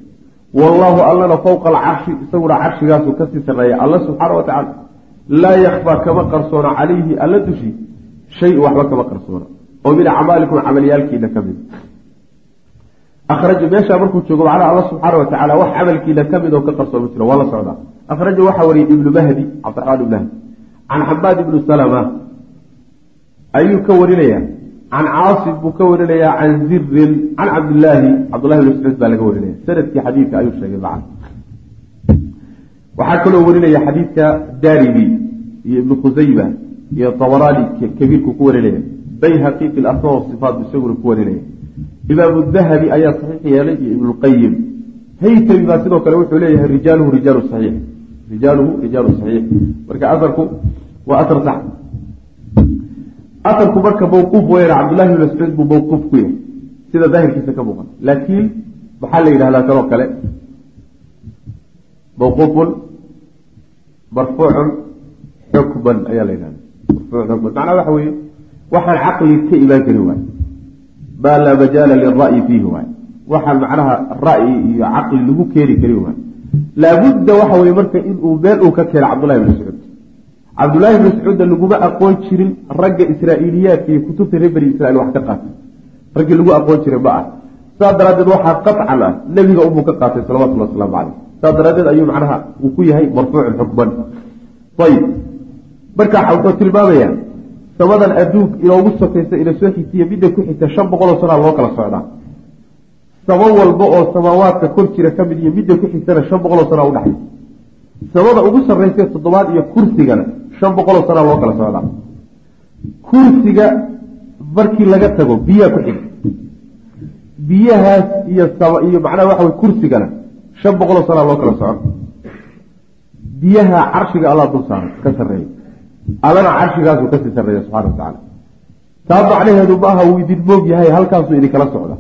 Wallaahu allana fowqa alcarshi isaguna carshigaasuu ka sii sarreeya. Alla subxaana wa tacaala laa yakfaa kama qarsoona calayhi alla dushi shay waxba kama qarsoona. Oo min acmaalikum camalyaalkiina ka mid. Akraja meeshaa markuu joogo macnaha alla subxaana wa tacaala wax camalkiina ka mid oo ka qarsoomi jiro waa la socdaa. Akhraja waxaa wariyey ibnu mahdi cabdiraxmaan ibnu mahdi can xamaad ibnu salama ayuu ka warinaya can caasim buu ka warinayaa can zirin can cabdillaahi cabdullahi bn mascuud baa laga warinaya sannadkii xadiidka ayuu sheegay macan waxaa kaloo warinaya xadiidka darimi iyo ibnu khusayma iyo tabaraani kabiirku ku warinaya bayhaqi fi lasma wasifaat isaguna ku warinaya imaamu dahabi ayaa saxiix yeelay iyo ibnulqayim haytami baa sidoo kale wuxuu leeyahay rijaaluhu rijaalu saxiix rijaaluhu rijaalu saxiix. Marka asarku waa asar sax asarku marka mawquuf weyna cabdullahi bn mascuud buu mawquuf ku yahay. Sida daahirkiisa ka muuqan. Laakiin maxaa la yidhahdaa kaloo kale. Mawquufun marfuucun xukman ayaa la yidhahda marfuucun xukman. Macnaha waxa weeye waxaan caqli ka imaan karin waay maa laa majaala lira'yi fiihi waay waxaan macnaha ra'yi iyo caqli lagu keeni karin waay laabudda waxa weye marka inuu meel uu ka keeno cabdullahi bn mascuud. Cabdullaahi bn mascuudda laguma aqoon jirin ragga israa'iiliyaadka iyo kutubta reer bani israiil wax ka qaatay. Raggii lagu aqoon jiray ma ah saas daraaddeed waxaa qaطcan ah nebiga unbuu ka qaatay salawatullah wasalaamu caleyh saas daraaddeed ayuu macnaha uu ku yahay marfuucun xukman. Ayib. Marka wuxuu tilmaamaya samadan adduun inoogu sokaysa ina soo xigtiya midda ku xigta shan boqoloo sanaa loo kala socdaa samo walba oo samaawaadka kor jira ka mid iyo midda ku xigtana shan boqoloo sanaa udhaxaysa samada ugu sarraysa toddobaad iyo kursigana shan boqoloo sanaa loo kala socdaa kursiga markii laga tago biyaha ku xiga biyahaas iyo iyo macnaha waxa wey kursigana shan boqoloo sanaa loo kala soco biyaha carshiga allah dul saaray ka sarreeya. Allana carshigaasuu ka sii sarreeya subxana wa tacaala taa macnaheedu ma aha uu idin moog yahay halkaasuu idinkala socda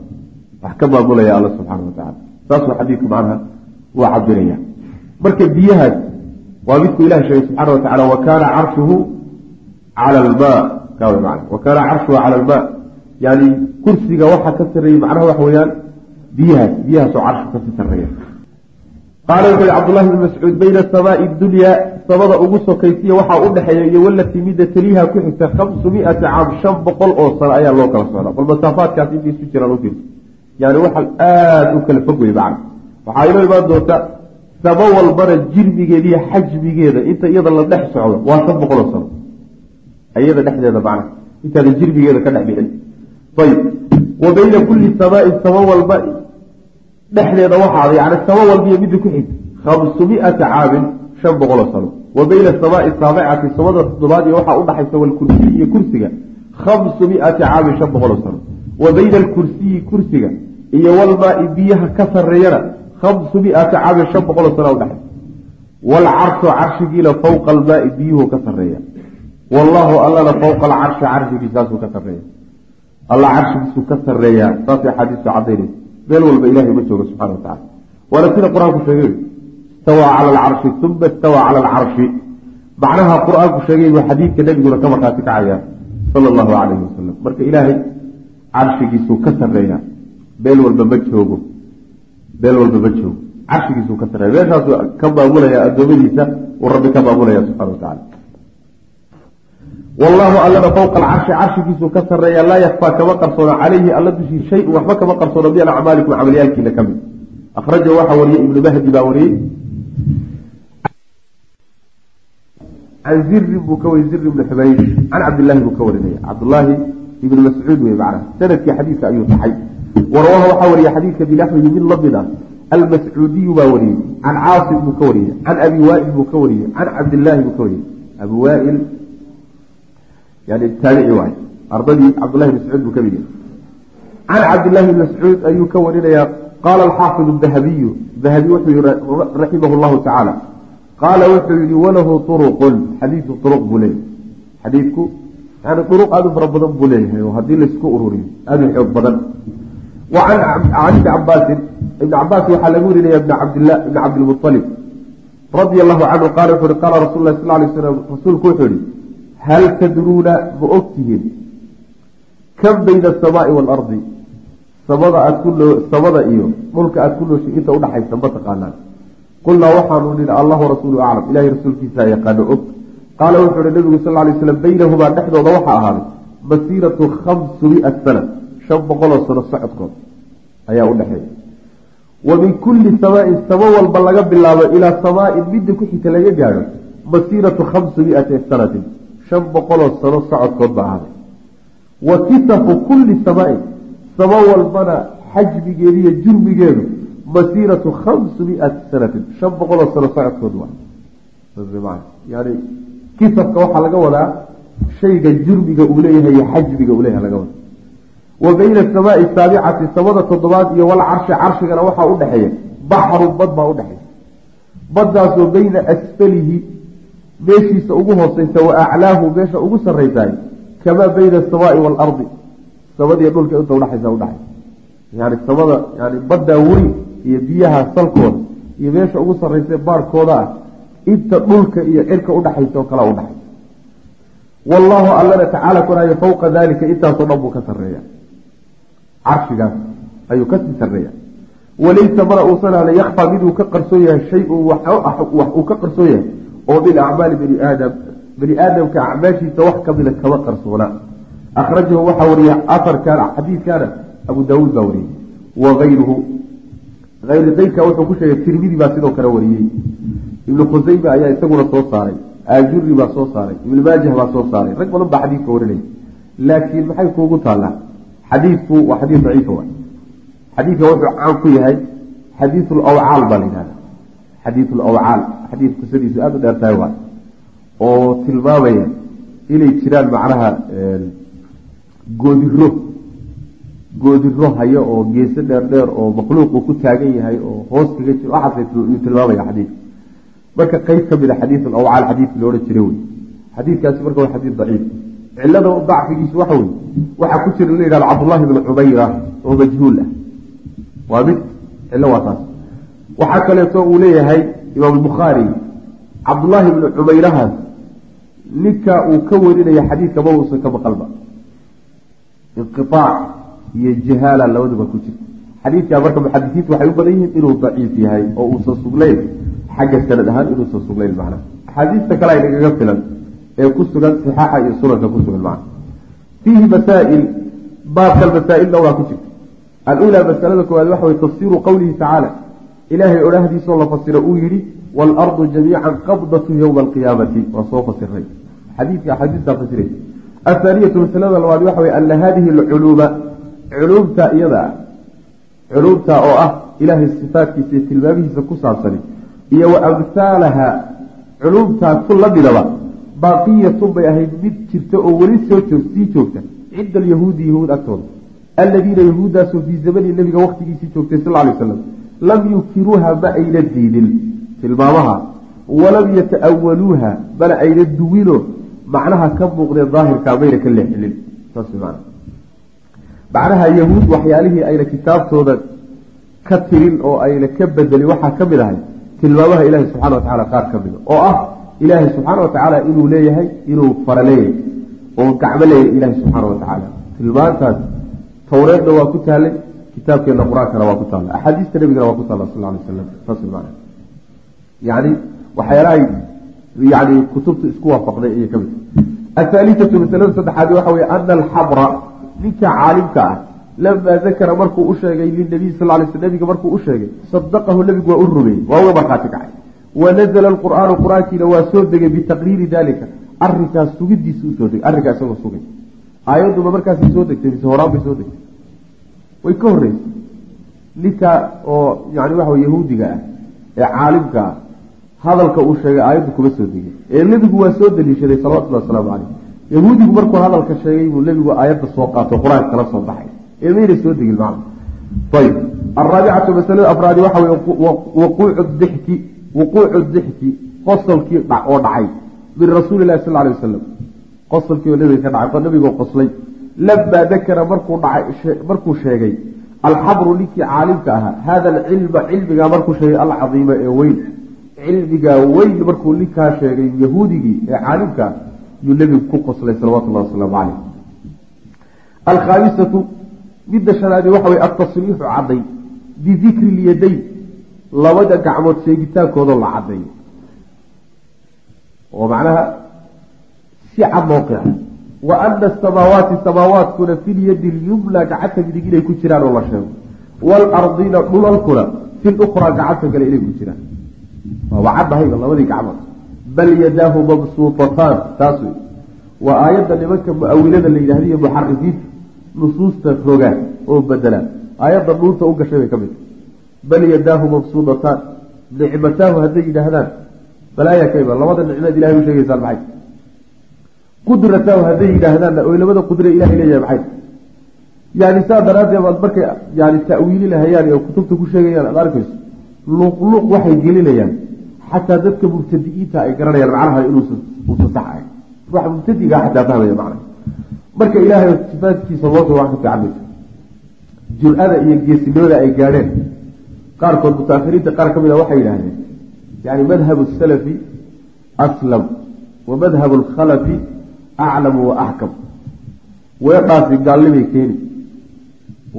wax ka maamulaya alla subxaana wa tacala saasuu xadiidku macnaha waa cabiraya marka biyahaas waa midku ilah sheegay subxaana wa tacala wa kaana carshuhu cala almaa. Kaw man wa kaana carshuhu cala almaa. Yani kursiga waxaa ka sarreeyey macnaha waxa weeyaan biyahaas biyahaasoo carshu ka sii sarreeya. Qaala wuxu yihi cabdullahi bn mascuud bayna samaai dunyaa samada ugu sokaysiya waxaa u dhexeeya iyo walatii midda taliiha ku xigta khamsu miati caam shan boqol oo sano ayaa loo kala socdaa. Bal masaafaadkaas intay isu jiraan ufirto yani waxa aada u kala fog wey macna waxaa inoo imaan doonta samo walbana jirmigeeda iyo xajmigeeda inta iyada la dhex socdo waa shan boqoloo sano. Iyada dhexdeeda macna intaada jirmigeeda ka dhex bixin. Ayb wa bayna kulli samaain samo walba dhexdeeda waxaada yani samo walbiyo midda ku xigta khamsumiata caamin shan boqoloo sano. Wa bayna asamaai saabicati samada toddobaad iyo waxaa udhaxaysa walkursiy iyo kursiga khamsu miati caamin shan boqoloo sano wa bayna alkursiyi kursiga iyo walmaai biyaha ka sareeyana khamsu miata caamin shan boqoloo sana udhexaysa waalcarshu carshigiina fowqa almaai biyuhu ka sareeya wallahu allana fowqa alcarshi carshigiisaasuu ka sareeya alla carshigiisuu ka sareeyaa saasay axaadiistu cadaynaysa meel walba ilahay ma joogo subxana watacala waana sida qur'aanku sheegay istawaa cala alcarshi uma istawaa cala alcarshi. Macnaha qur'aanku sheegay buu xadiidka nebiguna ka markhaati kacaya sala allahu calayhi wasalam marka ilaahay carshigiisuu ka sareeyaa meel walba ma joogo meel walba ma joogo carshigiisuu ka sareeya meeshaasuu ka maamulaya addoommadiisa uu rabbi ka maamulaya subxana watacala wallahu allana fowqa alcarshi carshigiisuu ka sareeya laa yakfaa kama qarsoona calayhi alla dushii shay-un waxba kama qarsoona min acmaalikum camalyaalkiina ka mid. Akhrajahu waxaa wariyey ibnu mahdi baa wariyey. Can zirin buu ka wariyey zir ibni xumayd can cabdillahi buu ka warinaya. Cabdullaahi ibni mascuud wey macnaha sannadkii xadiidka ayuu taxay warawaha waxaa wariyey xadiidka binaxwihi mid la mid ah almascuudiyu baa wariyey. Can caasim buu ka wariyey. Can abi waail buu ka wariyey. Can cabdillaahi buu ka wariyey. Abi waail yani taabici waay. Ardadii cabdullahi mascuud buu ka mid can cabdillahi bn mascuud ayuu ka warinayaa. Qaala alxaafid dahabiyu dahabi wuxuu yihi raximah llahu tacaala. Qaala wuxuu yihi walahu uruqun xadiiku uruq buu leeyahay. Xadiidku yani uruq aada u fara badan buu leeyahay oo haddii laysku ururiyo aada u xoog badan. Wa can ibni cabaasin ibni cabaas waxaa laga warinaya ibn cabdillah ibni cabdilmualib radia allahu canhu qaala wuxu uhi qaala rasul sal lay slam rasuulku wuxuu yihi hal tadruuna ma ogtihiin? Kam bayna asamaai waalardi samada aad ku samada iyo dhulka aada ku nooshay inta udhaxaysa ma taqaanaan. Qulnaa waxaanu nihi allahu rasuulu aclam ilahay rasuulkiisaa yaqaano og qaala wuxuu ihi nabigu sal lay slam baynahumaa dhexdooda waxaa ahaaday masiiratu khamsu miat sana shan boqoloo sano socodkood ayaa udhexeeya wa min kulli samaain samo walba laga bilaabo ilaa samaain midda ku xigta laga gaadho masiiratu khamsu miati sanatin shan boqoloo sano socodkood ba ahaaday wa kisafu kulli samaain samo walbana xajmigeedu iyo jurmigeedu masiiratu khamsu miati sanatin shan boqoloo sano socodkood yani kisafka waxaa laga wadaa shayga jurmiga uu leeyahay iyo xajmiga uu leeyahay laga wada wa bayna asamaai saabicati samada toddobaad iyo walcarshi carshigana waxaa udhexeeya baxru bad baa udhexeeya baddaasoo bayna asfalihi meeshiisa ugu hooseysa wa aclaahu meesha ugu saraysaay kamaa bayna asamaai waalardi samadiiyo dhulka inta udhexaysa udhexaysa yani samada yani baddaa weyn iyo biyaha salkooda iyo meesha ugu sarraysa baarhkooda ah inta dhulka iyo cirka udhexaysa oo kalea udhexaysa wallaahu allana tacaala kunaayo fawqa dalika intaasoo dhan buu ka sarreeya. Carshigaas ayuu ka sii sarreeya. Walaysa mana uusan ahna yakfaa miduu ka qarsoon yahay shay-un wax uu ka qarsoon yahay oo min acmaali bani aadam bani aadamka acmaashiisa wax kamida kama qarsoona. Akhrajahu waxaa wariya afarkaana xadiidkaana abu daawuud baa wariyey. Wa ayruhu ayr wuxuu ku sheegay tirmidi baa sidoo kale wariyey ibnu khusayma ayaa isaguna soo saaray. Aajuri baa soo saaray. Ibnu maajah baa soo saaray. Rag badan baa xadiidka warinaya laakiin maxay kuugu taallaa? Xadiidku waa xadiid daciifa wa xadiidka wuxuu caan ku yahay xadiidu lawcaal baa la yidhahda xadiidu lawcaal xadiid qisadiisu aada u dheertahay waay. Oo tilmaamaya inay jiraan macnaha goodiro. Goodiro hayo oo geeso dheer dheer oo makhluuqu ku taagan yahay oo hoos kaga jiro. Waxaasayuu tilmaamaya xadiidka marka qeyb ka mid a xadiid alawcaal xadiidkii la odhan jiray wey xadiidkaasi marka waa xadiid daciif. Cilada dacfigiisu waxa wey waxaa ku jira la yihahdo cabdullahi bnu cubayra oo majhuul ah. Waa mid cilo waa taas. Waxaa kaleeto uu leeyahay imaam bukhaari cabdullaahi bnu cubayrahaas ninka uu ka warinaya xadiidka ma uusan ka maqalba inqiaac iyo jahaala labaduba ku jirta xadiidkaa marka muxadisiintu waxay u badan yihiin inuu daciif yahay oo uusan sugnayn xagga sanad ahaan inuusan sugnayn macna axaadiista kale aynagaga filan ee ku sugan sixaaxa iyo sunanka ku sugan macna fiihi masaa'il baabkan masaa-ilna waa ku jirta. Alulaa masalada koowaad waxa way tafsiiru qowlihi tacaala. Ilaahay odhahdiisoo la fasiro uu yidhi waalardu jamiican qabdatu yowma alqiyaamati. Waa soo fasiray. Xadiidka axaadiistaa fasiray. Athaaniyatu masalada labaad waxa wey ana hadihi alculuuma culuumta iyada ah. Culuumta oo ah ilaahay sifaatkiisa iyo tilmaamihiisa ku saabsani iyo wa amhaalaha culuumtaa ku la midaba baaqiyatun bay ahayd mid jirta oo weli soo sii joogta cinda alyahuudi yahuud agtooda. Aladiina yahuuddaasoo fii zamani nebiga waqtigiisii joogtay sal ly slam lam yunkiruuha ma ayna diidin. Tilmaamaha walam yata'awaluuha bana ayna duwino macnaha ka muuqdee daahirka mayna ka man macnaha. Yahuud waxyaalihii ayna kitaabtooda ka tirin oo ayna ka bedelin waxaa ka mid ahay tilmaamaha ilaahi subxana wa tacala qaar ka mida oo ah ilaahay subxaana wa tacaala inuu leeyahay inuu fara leeyahay oo gacmo leeyahay ilaahi subxaana wa tacaala. Tilmaantaas towreedna waa ku taallay kitaabkeena qur'aankana waa ku taalla axaadiista nabigana waa ku taalla sal alay slam saas man yani waxyaalahay yani kutubta isku waafaqday ayay ka mid athaalithatu masalada saddexaad waxa weye ana alxabra ninka caalimka ah lamaa dakara markuu u sheegay linabiy sal lay sl nabiga markuu u sheegay sadaqahu nebigu waa u rumeeyey waa uga markhaati kacay. Wanazla alqur'aanu qur'aankiina waa soo degay bitaqriiri dalika arinkaas sugidiisa u soo degay arrinkaa isagoo sugay. Aayaduba markaasay soo degtay mise horaan soo degtay. Way ka horreysay. Ninka oo yani waxa yahuudiga ah ee caalimka ah hadalka uu sheegay aayaddu kuma soo degay ee nebigu waa soo daliishaday salawatullhi wasalaamu caleyh yahuudigu markuu hadalka sheegay buu nebigu aayadda soo qaato qur'aanka kala soo baxay mayna soo degin macna ayb alraabicatu masalada afraadi waxa wey waquucu dixki wuquucu dixki qosolkii oo dhacay. Min rasuuli lahi sal lay wasalam qosolkii oo nabiga ka dhacay nabigoo qoslay. Lamaa dakara markuu dhacay markuu sheegay alxabru ninkii caalimka ahaa hada alcilma cilmigaa markuu sheegay alcadiima ee weyn. Cilmigaa weyn markuu ninkaa sheegay yahuudigii ee caalimkaa yuu nebigu ku qoslay salawatullahi wasalaamu caleyh midda shanaadi waxa wey altasriixu cadday. Bidikri lyadayn labada gacmood sheegitaankoodo la caddeeyo oo macnaha si cad loo qeexo wa ana asamaawaati samaawaadkuna fi lyadi lyumna gacanta midig inay ku jiraan oo la sheego. Waalardina dhulalkuna fi lukhraa gacanta kale inay ku jiraan. Waaba caddahayba labadii gacmood. Bal yadaahu mabsuutataan taas wey waa aayadda nimanka mu'awilada la yidhahda muxarifiinta nusuusta rogaan oo bedelaan aayadda dhuunta u gashay bay ka mid. Bal yadaahu mabsuudataan. Nicmataahu hadday yidhaahdaan. Balaaya kayba labada nicmeed ilahay u sheegaysaan maxay? Qudrataahu hadday yidhaahdaanna oy labada qudre ilahay leeyahay maxay? Yani saa daraaddeed baad markay yani ta'wiili lahayaan oo kutubta ku sheegayaan aad arkayso luuqluuq waxay gelinayaan. Xataa dadka mubtadi'iinta ay garanayaan macnaha inuusan uusan sax ahay ruuxa mubtadigaa xataa fahmaya macnaha marka ilaahay sifaadkiisa loo wax ka fiican mayso jur-ada iyo geesinimada ay gaadheen. Qaarkood mutaahiriinta qaar ka mid a waxay yidhaahdeen yani madhabu salafi aslam wa madhabu alkhalafi aclamu wa axkam weedhaasi gaalnimay keeni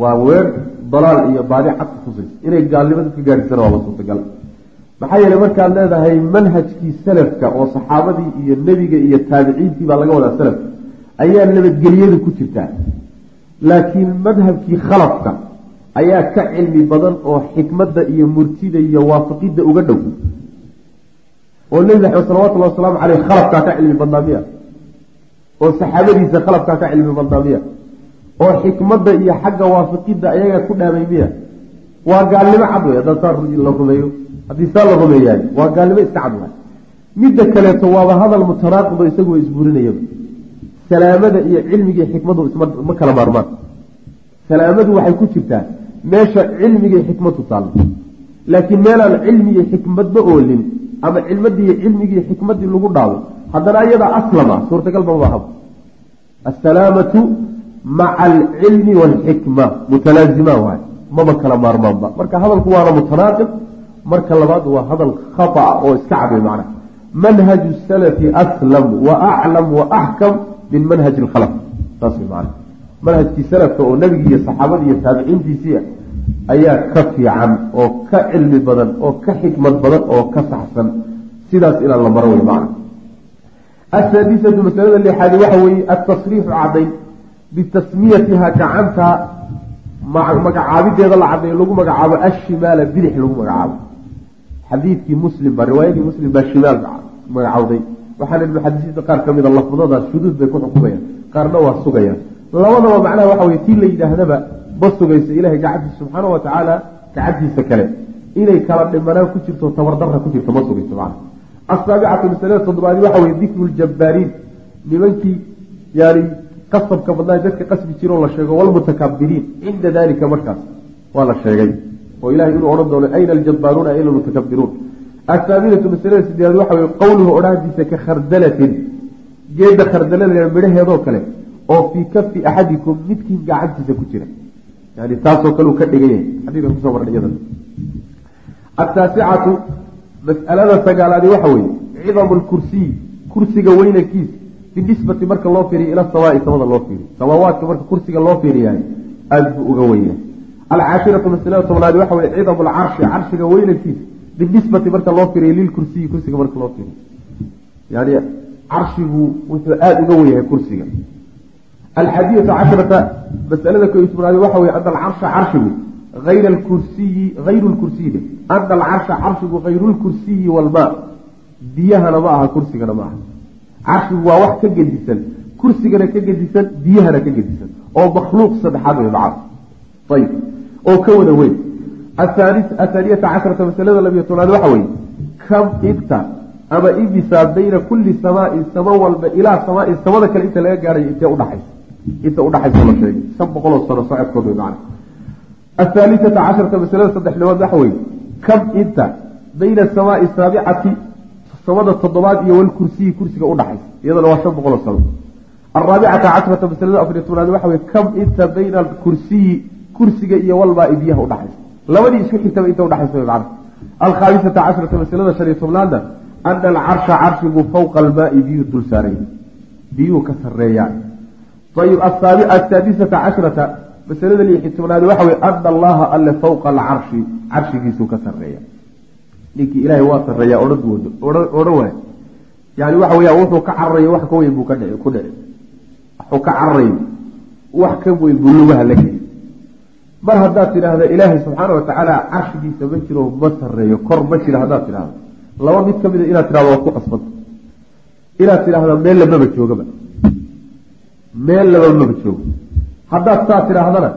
waa weer dalaal iyo baadi cad kutusaysa inay gaalnimo dadka gaadhisana waaba suurtagal. Maxaa yeeley markaad leedahay manhajkii salafka oo saxaabadii iyo nebiga iyo taabiciintii baa laga wadaa salafka ayaa nabadgelyadu ku jirtaa. Laakiin madhabkii khalafka ayaa ka cilmi badan oo xikmadda iyo murtida iyo waafaqidda uga dhow. Oo nebi maxamed salawatullahi wasalaamu caleyh khalafkaa ka cilmi badnaa miya? Oo saxaabadiisa khalafkaa ka cilmi badnaa miya? Oo xikmadda iyo xagga waafaqidda ayaga ku dhaamay miya? Waa gaalnimo cad wey haddaan saa la rumeeyo. Haddii saa la rumeeyaay waa gaalnimo iska cad waay midda kaleeto waaba hadal mutanaaqido isagoo isburinayaba salaamada iyo cilmigai xikmadu isma kala maarmaan. Salaamadu waxay ku jirtaa meesha cilmigii xikmadu taallo laakiin meelaan cilmigii xikmadba oolin ama cilmadii cilmigii xikmadii lagu dhaabo haddana ayadaa aslama suurtagal ba maahab asalaamatu maca alcilmi waalxikma mutalaazimaan waay maba kala maarmaanba. Marka hadalku waana mutanaaqib marka labaad waa hadal khata oo iska cad wey macna. Manhaju salafi aslam wa aclam wa axkam min manhaji alkhalaf saas macana manhajkii salafka oo nebigii iyo saxaabadii iyo taabiciintiisii ayaa ka fiican oo ka cilmi badan oo ka xikmad badan oo ka saxsan. Sidaas inaan la maro wey macna asaadisatu masalada lixaadi waxa weeye altasriixu cadayn bitasmiyatiha gacanta. Magacaabideeda la cadeeyo lagu magacaabo ashimaala bidix lagu magacaabo. Xadiidkii muslim ba riwaayadii muslim baa shimaal magacawday waxaana muxadisiinta qaar ka mida lafdadaas shuduud bay ku xukumayaan qaarna waa sugayaan. Labadaba macnaha waxa weye tii la yidhaahdaba ma sugaysa ilahay gacantiisa subxaana wa tacaala gacantiisa kale. Inay kala dhimanaan ku jirto tabardara ku jirto ma sugayso macna asaabicatu masalada toddobaadi waxa weye dikru ljabbaariin nimankii yani qasabka badnaa dadka qasbi jiroo la sheego walmutakabiriin cinda dalika markaas waa la sheegay. Oo ilahay inuu odhan doono ayna aljabaaruuna ayna almutakabiruun athaaminatu masalada sideedaad waxa weye qowluhu odhaantiisa ka khardalatin geedda khardalada midhaheedoo kale oo fii kafi axadikum midkiin gacantiisa ku jira. Yani taasoo kale uu ka dhigan yahay xadiikan ku soo marnay iyada ataasicatu mas'alada sagaalaadi waxa weeye cidamu lkursiy kursiga weynankiis binisbati marka loo fiiriyo ila samaai samada loo fiiriyo. Samaawaadka marka kursiga loo fiiriyahay aada buu uga weynyahay alcaashiratu masalada tobnaadi waxa weye cidamu lcarshi carshiga weynankiis binisbati marka loo fiiriyo lilkursiyi kursiga marka loo fiiriyo yani carshigu wuxuu aada uga wenyahay kursiga alxadiyatu casharata masalada ko waxa weye ana alcarsha carshigu ayr lkursiyi hayru lkursiyi ana alcarsha carshigu hayru lkursiyi walmaa biyahana ma aha kursigana ma aha carshigu waa wax ka gedisan kursigana ka gedisan biyahana ka gedisan oo makhluuq saddexaad wey macana ayib oo ka wada weyn athaaniyata casharata masalada labiyo tobnaad waxa weye kam inta ama imisaa bayna kulli samaain samo walba ilaa samaai samada kale inta laga gaadhayo intee udhaxaysa inta udhaxaysa la sheegay shan boqoloo sano socodkood wey macana athaalitata casharata masalada saddexnimaad waxa weye kam inta bayna asamaai saabicati samada toddobaad iyo walkursiyi kursiga udhaxaysa iyadana waa shan boqoloo sano araabicata casharata masalada afariy tobnaad waxa weye kam inta bayna alkursiyi kursiga iyo walbaa biyaha udhaxaysa labadii isku xigtaba inta udhaxaysa wey macana alkhaamisata casharata masalada shan iyo tobnaadna ana alcarsha carshigu fawqa almaai biyuu dul saaray. Biyuu ka sareeyaa ayib asaadisata cashrata masalada lixi tobnaad waxa wey ana allaha alle fawqa alcarshi carshigiisuu ka sareeya ninkii ilaahay waa sareeyaa odhan odhan waay yani waxa weya wuxuu ka cararayo wax ka weyn buu ka dhici ku dhici. Wuxuu ka cararayo wax ka weyn buu lugaha la geli mar haddaad tidhaahda ilaahay subxaana watacaala carshigiisa ma jiro ma sareeyo kor ma jiro haddaad tidhahdo laba mid ka mida inaad tidhahdo waad ku qasbanta inaad tidhaahda meel lamaba joogaba. Meel laba maba joogo. Haddaad saa tidhaahdana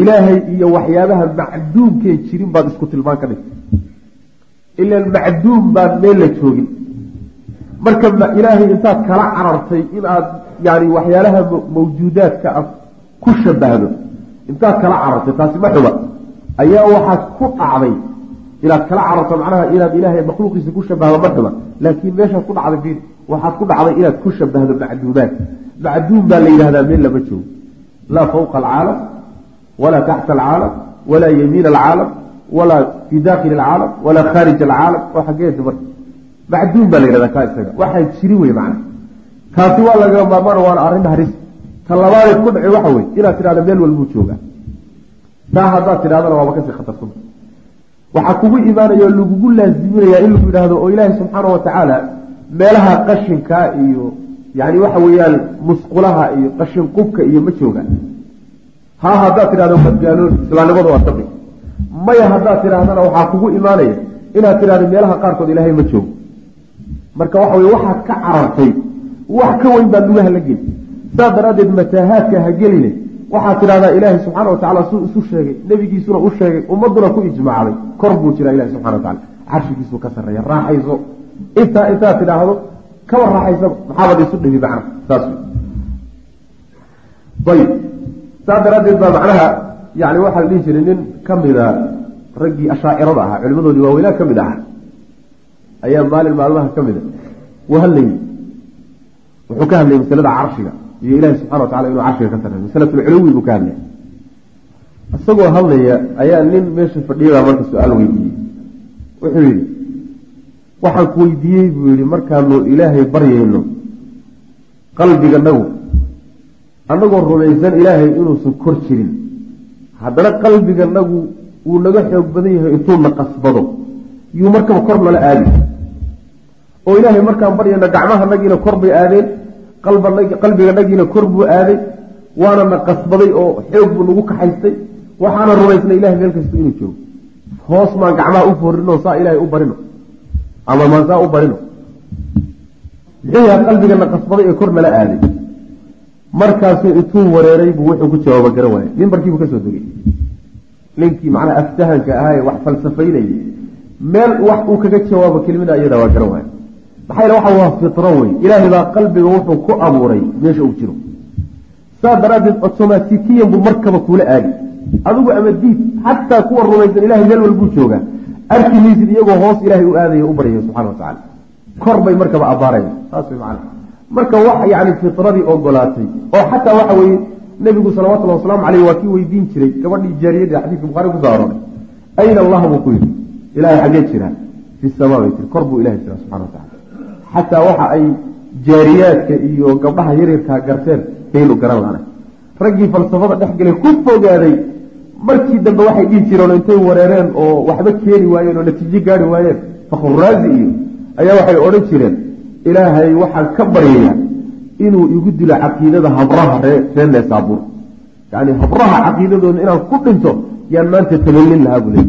ilaahay iyo waxyaabaha macduumkeen jirin baad isku tilmaan ka dhigtay. Ilan macduum baan meel la joogin. Marka ilaahay intaad kala carartay inaad yani waxyaalaha mawjuudaadka a ku shabahdo intaad kala carartay taasi ma xuba ayaa waxaad ku dhacday. Inaad kala cararto macnaha inaad ilaahay makhluuqiisa ku shabahdo ma xuba laakiin meeshaad ku dhacday fiir waxaad ku dhacday inaad ku shabahdo macduumaad macduum baa la yidhahdaa meel lama joogo. Laa fawqa alcaalam walaa taxta alcaalam walaa yamiin alcaalam walaa fii daakili alcaalam walaa khaarij alcaalam. Oo xageeda marka. Macduum baa la yidhahdaa kaa isaga. Waxaa jiri wey macna taasi waa laga maarmaan waana arrin haris ta labaadeed ku dhaci waxa wey inaad tidhahda meel walbuu joogaa. Taa haddaad tidhahdana waaba ka sii khatarsan. Waxaa kugu imaanaya lagugu laaziminayaa in lagu yidhaahdo oo ilaahay subxaana watacaala meelaha qashinkaa iyo yani waxa weeyaan musqulaha iyo qashin qubka iyo ma joogaan ha haddaad tidhahdo madgaalo islaamnimadu waa sabri. Maya haddaad tidhahdana waxaa kugu imaanaya inaad tidhahdo meelaha qaarkood ilaahay ma joogo. Marka waxa weye waxaad ka carartay wax ka weyn baad lugaha la geli saas daraaddeed mataahaadka ha geline. Waxaad tidhahdaa ilaahay subxaana watacala suu isu sheegay nebigiisuna u sheegay ummaduna ku ijmaacday. Kor buu jira ilahi subxana watacala carshigiisuu ka sarreeya raaxayso. Intaa intaad tidhaahdo kaba raaxaysaba maxaabad isu dhibi macna saas ayib saas daraaddeed baa macnaha yani waxaa la dhihi jiray nin ka mida raggii ashaacirada ahaa culimadoodii waaweynaa ka mid ahaa. Ayaa maalin maalmaha ka mida. Wuu hadlayay. Wuxuu ka hadlayay masalada carshiga iyo ilaahi subxana wa tacala inuu carshiga ka sarreeyo masalatulculuwi buu ka hadlaya. Isagoo hadlaya ayaa nin meesha fadhiyabaa marka su'aal weydiiyey. Wuxuu yidhi waxaan ku weydiiyey buu yihi markaanu ilaahay baryayno qalbiganagu annagoo rumaysan ilaahay inuusan kor jirin. Haddana qalbiganagu wuu naga xoog badan yahay intuu na qasbado. Yuu markaba kor nala aadi. Oo ilaahay markaan baryayna gacmahanagiina kor bay aadeen qalbiganagiina kor buu aaday waana na qasbaday oo xoog buu nagu kaxaystay. Waxaana rumaysnay ilahay meel kasta inuu joogo. Hoos maan gacmaha u foorino saa ilaahay u barino. Ama maan saa u barino. Muxuu yaha qalbigana qasbaday ee kor nala aaday. Markaasuu intuu wareeray buu wuxuu ku jawaaba garan waaya mimbarkiibuu ka soo degay. Ninkii macnaha aftahanka ahaa ee wax falsafaynayay. Meel wax uu kaga jawaabo kelimada iyada waa garan waaya maxaa waxa waa fitro wey ilaahay baa qalbiga wuxuu ku abuuray meesha uu jiro. Saa daraaddeed otomatikiyan buu markaba kuula aadi. Adigu ama diid xataa kuwa rumaysan ilahay meel walbuu joogaa. Arki maysid iyagoo hoos ilaahay u aadaya u baryaya subxana watacala kor bay markaba abbaaraya saas way macana marka wax yani fitradii ogolaatay oo xataa waxa weeye nebigu salawatullahi wasalaamu caleyh waa kii weydiin jiray gabadhii jaariyadii xadiiska bukhari ku soo arooray. Ayna allah buu ku yidhi ilahay xaggee jiraa fi samaa bay tiri kor buu ilahay jiraa subxana watacala xataa waxa ay jaariyaadka iyo gabdhaha yaryarkaa garteen kaynu garan laana raggii falsafada dhex galay ku fogaaday. Markii dambe waxay dhihi jireen intay wareereen oo waxba keeni waayeen oo natiijo gaari waayeen. Fakruraazi iyo ayaa waxay odhan jireen ilaahay waxaan ka baryayaa inuu igu dilo caqiidada habraha ree ree neesaabuur yani habraha caqiidadooda inaan ku dhinto yaan maanta tabalin lahaa buu leey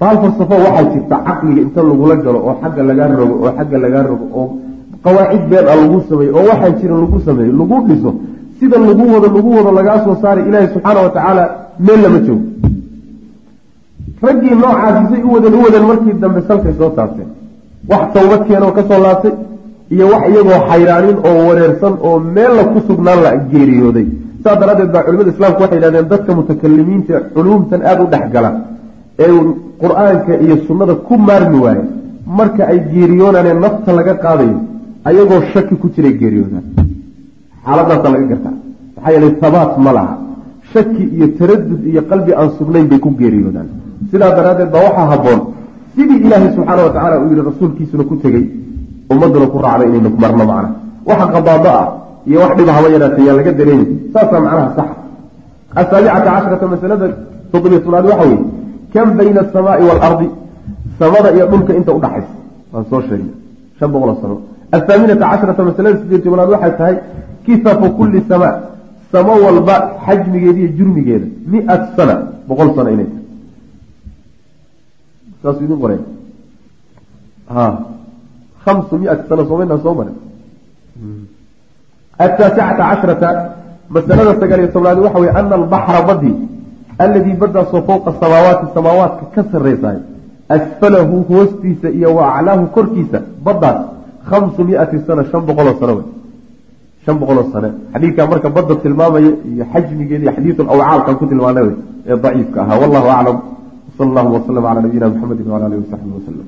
baal falsafo waxaa jirta caqliga inta lagula galo oo xagga lagaa rogo oo xagga lagaa rogo oo qawaacid been a lagu sameeyo oo waxaan jirin lagu sameeyo lagu dhiso. Sida lagu wado lagu wado lagaa soo saaray ilaahi subxaana wa tacaala meel lama joogo raggii noocaasisay u wadeen u wadeen markii dambe salkay soo taabteen wax tawbad keenoo ka soo laabtay iyo wax iyagoo xayraanin oo wareersan oo meella ku sugnaan la geeriyooday. Saas daraaddeed baa culimada islaamku waxay yidhahdeen dadka mutakalimiinta culuumtan aada u dhexgala ee qur'aanka iyo sunnada ku maarmi waaye marka ay geeriyoonaanee nafta laga qaadayo ayagoo shaki ku jiray geeriyoodaan xaaladaasa laga gartaa. Maxaa yeelay habaat ma laha. Shaki iyo taradud iyo qalbi aan sugnayn bay ku geeriyoodaan sidaa daraaddeed baa waxaa habboon sidii ilaahay subxaana wa tacala uu yihi rasuulkiisuna ku tegey ummaduna ku raacday inaynu marno macna. Waxa qabaado ah iyo wax dhiba haba yaraatay yaa laga dareemi saasaa macnaha saxa. Asaabicata casharata masalada toddobiyo tobnaad waxa weeye kam bayna asamaai waalardi samada iyo dhulka inta udhaxaysa waan soo sheegnay shan boqoloo sano athaaminata casharata masalada sideed tobnaad waxay tahay kisafu kulli samaa samo walba xajmigeeda iyo jurmigeeda mi-at sana boqol sano inay tahay saasuu idin qoray ha hamsu mi-ati sana soomaynaa soo maray ataasicata cashrata masalada sagaal iyo tobnaad waxa weye ana albaxra badi alladii badaasoo fowqa samaawaati samaawaadka ka sarreysaay asfalahu hoostiisa iyo wa aclaahu korkiisa baddaas khamsu mi-ati sana shan boqoloo sano wey shan boqoloo sane xadiidkaa marka badda tilmaamaya iyo xajmigeeda iyo xadiidu awcaalkan ku tilmaanay ee daciifka ahaa wallahu aclam wsala allahu waslama cala nabiyina mxamedi wala alihi wasaxbihi waslem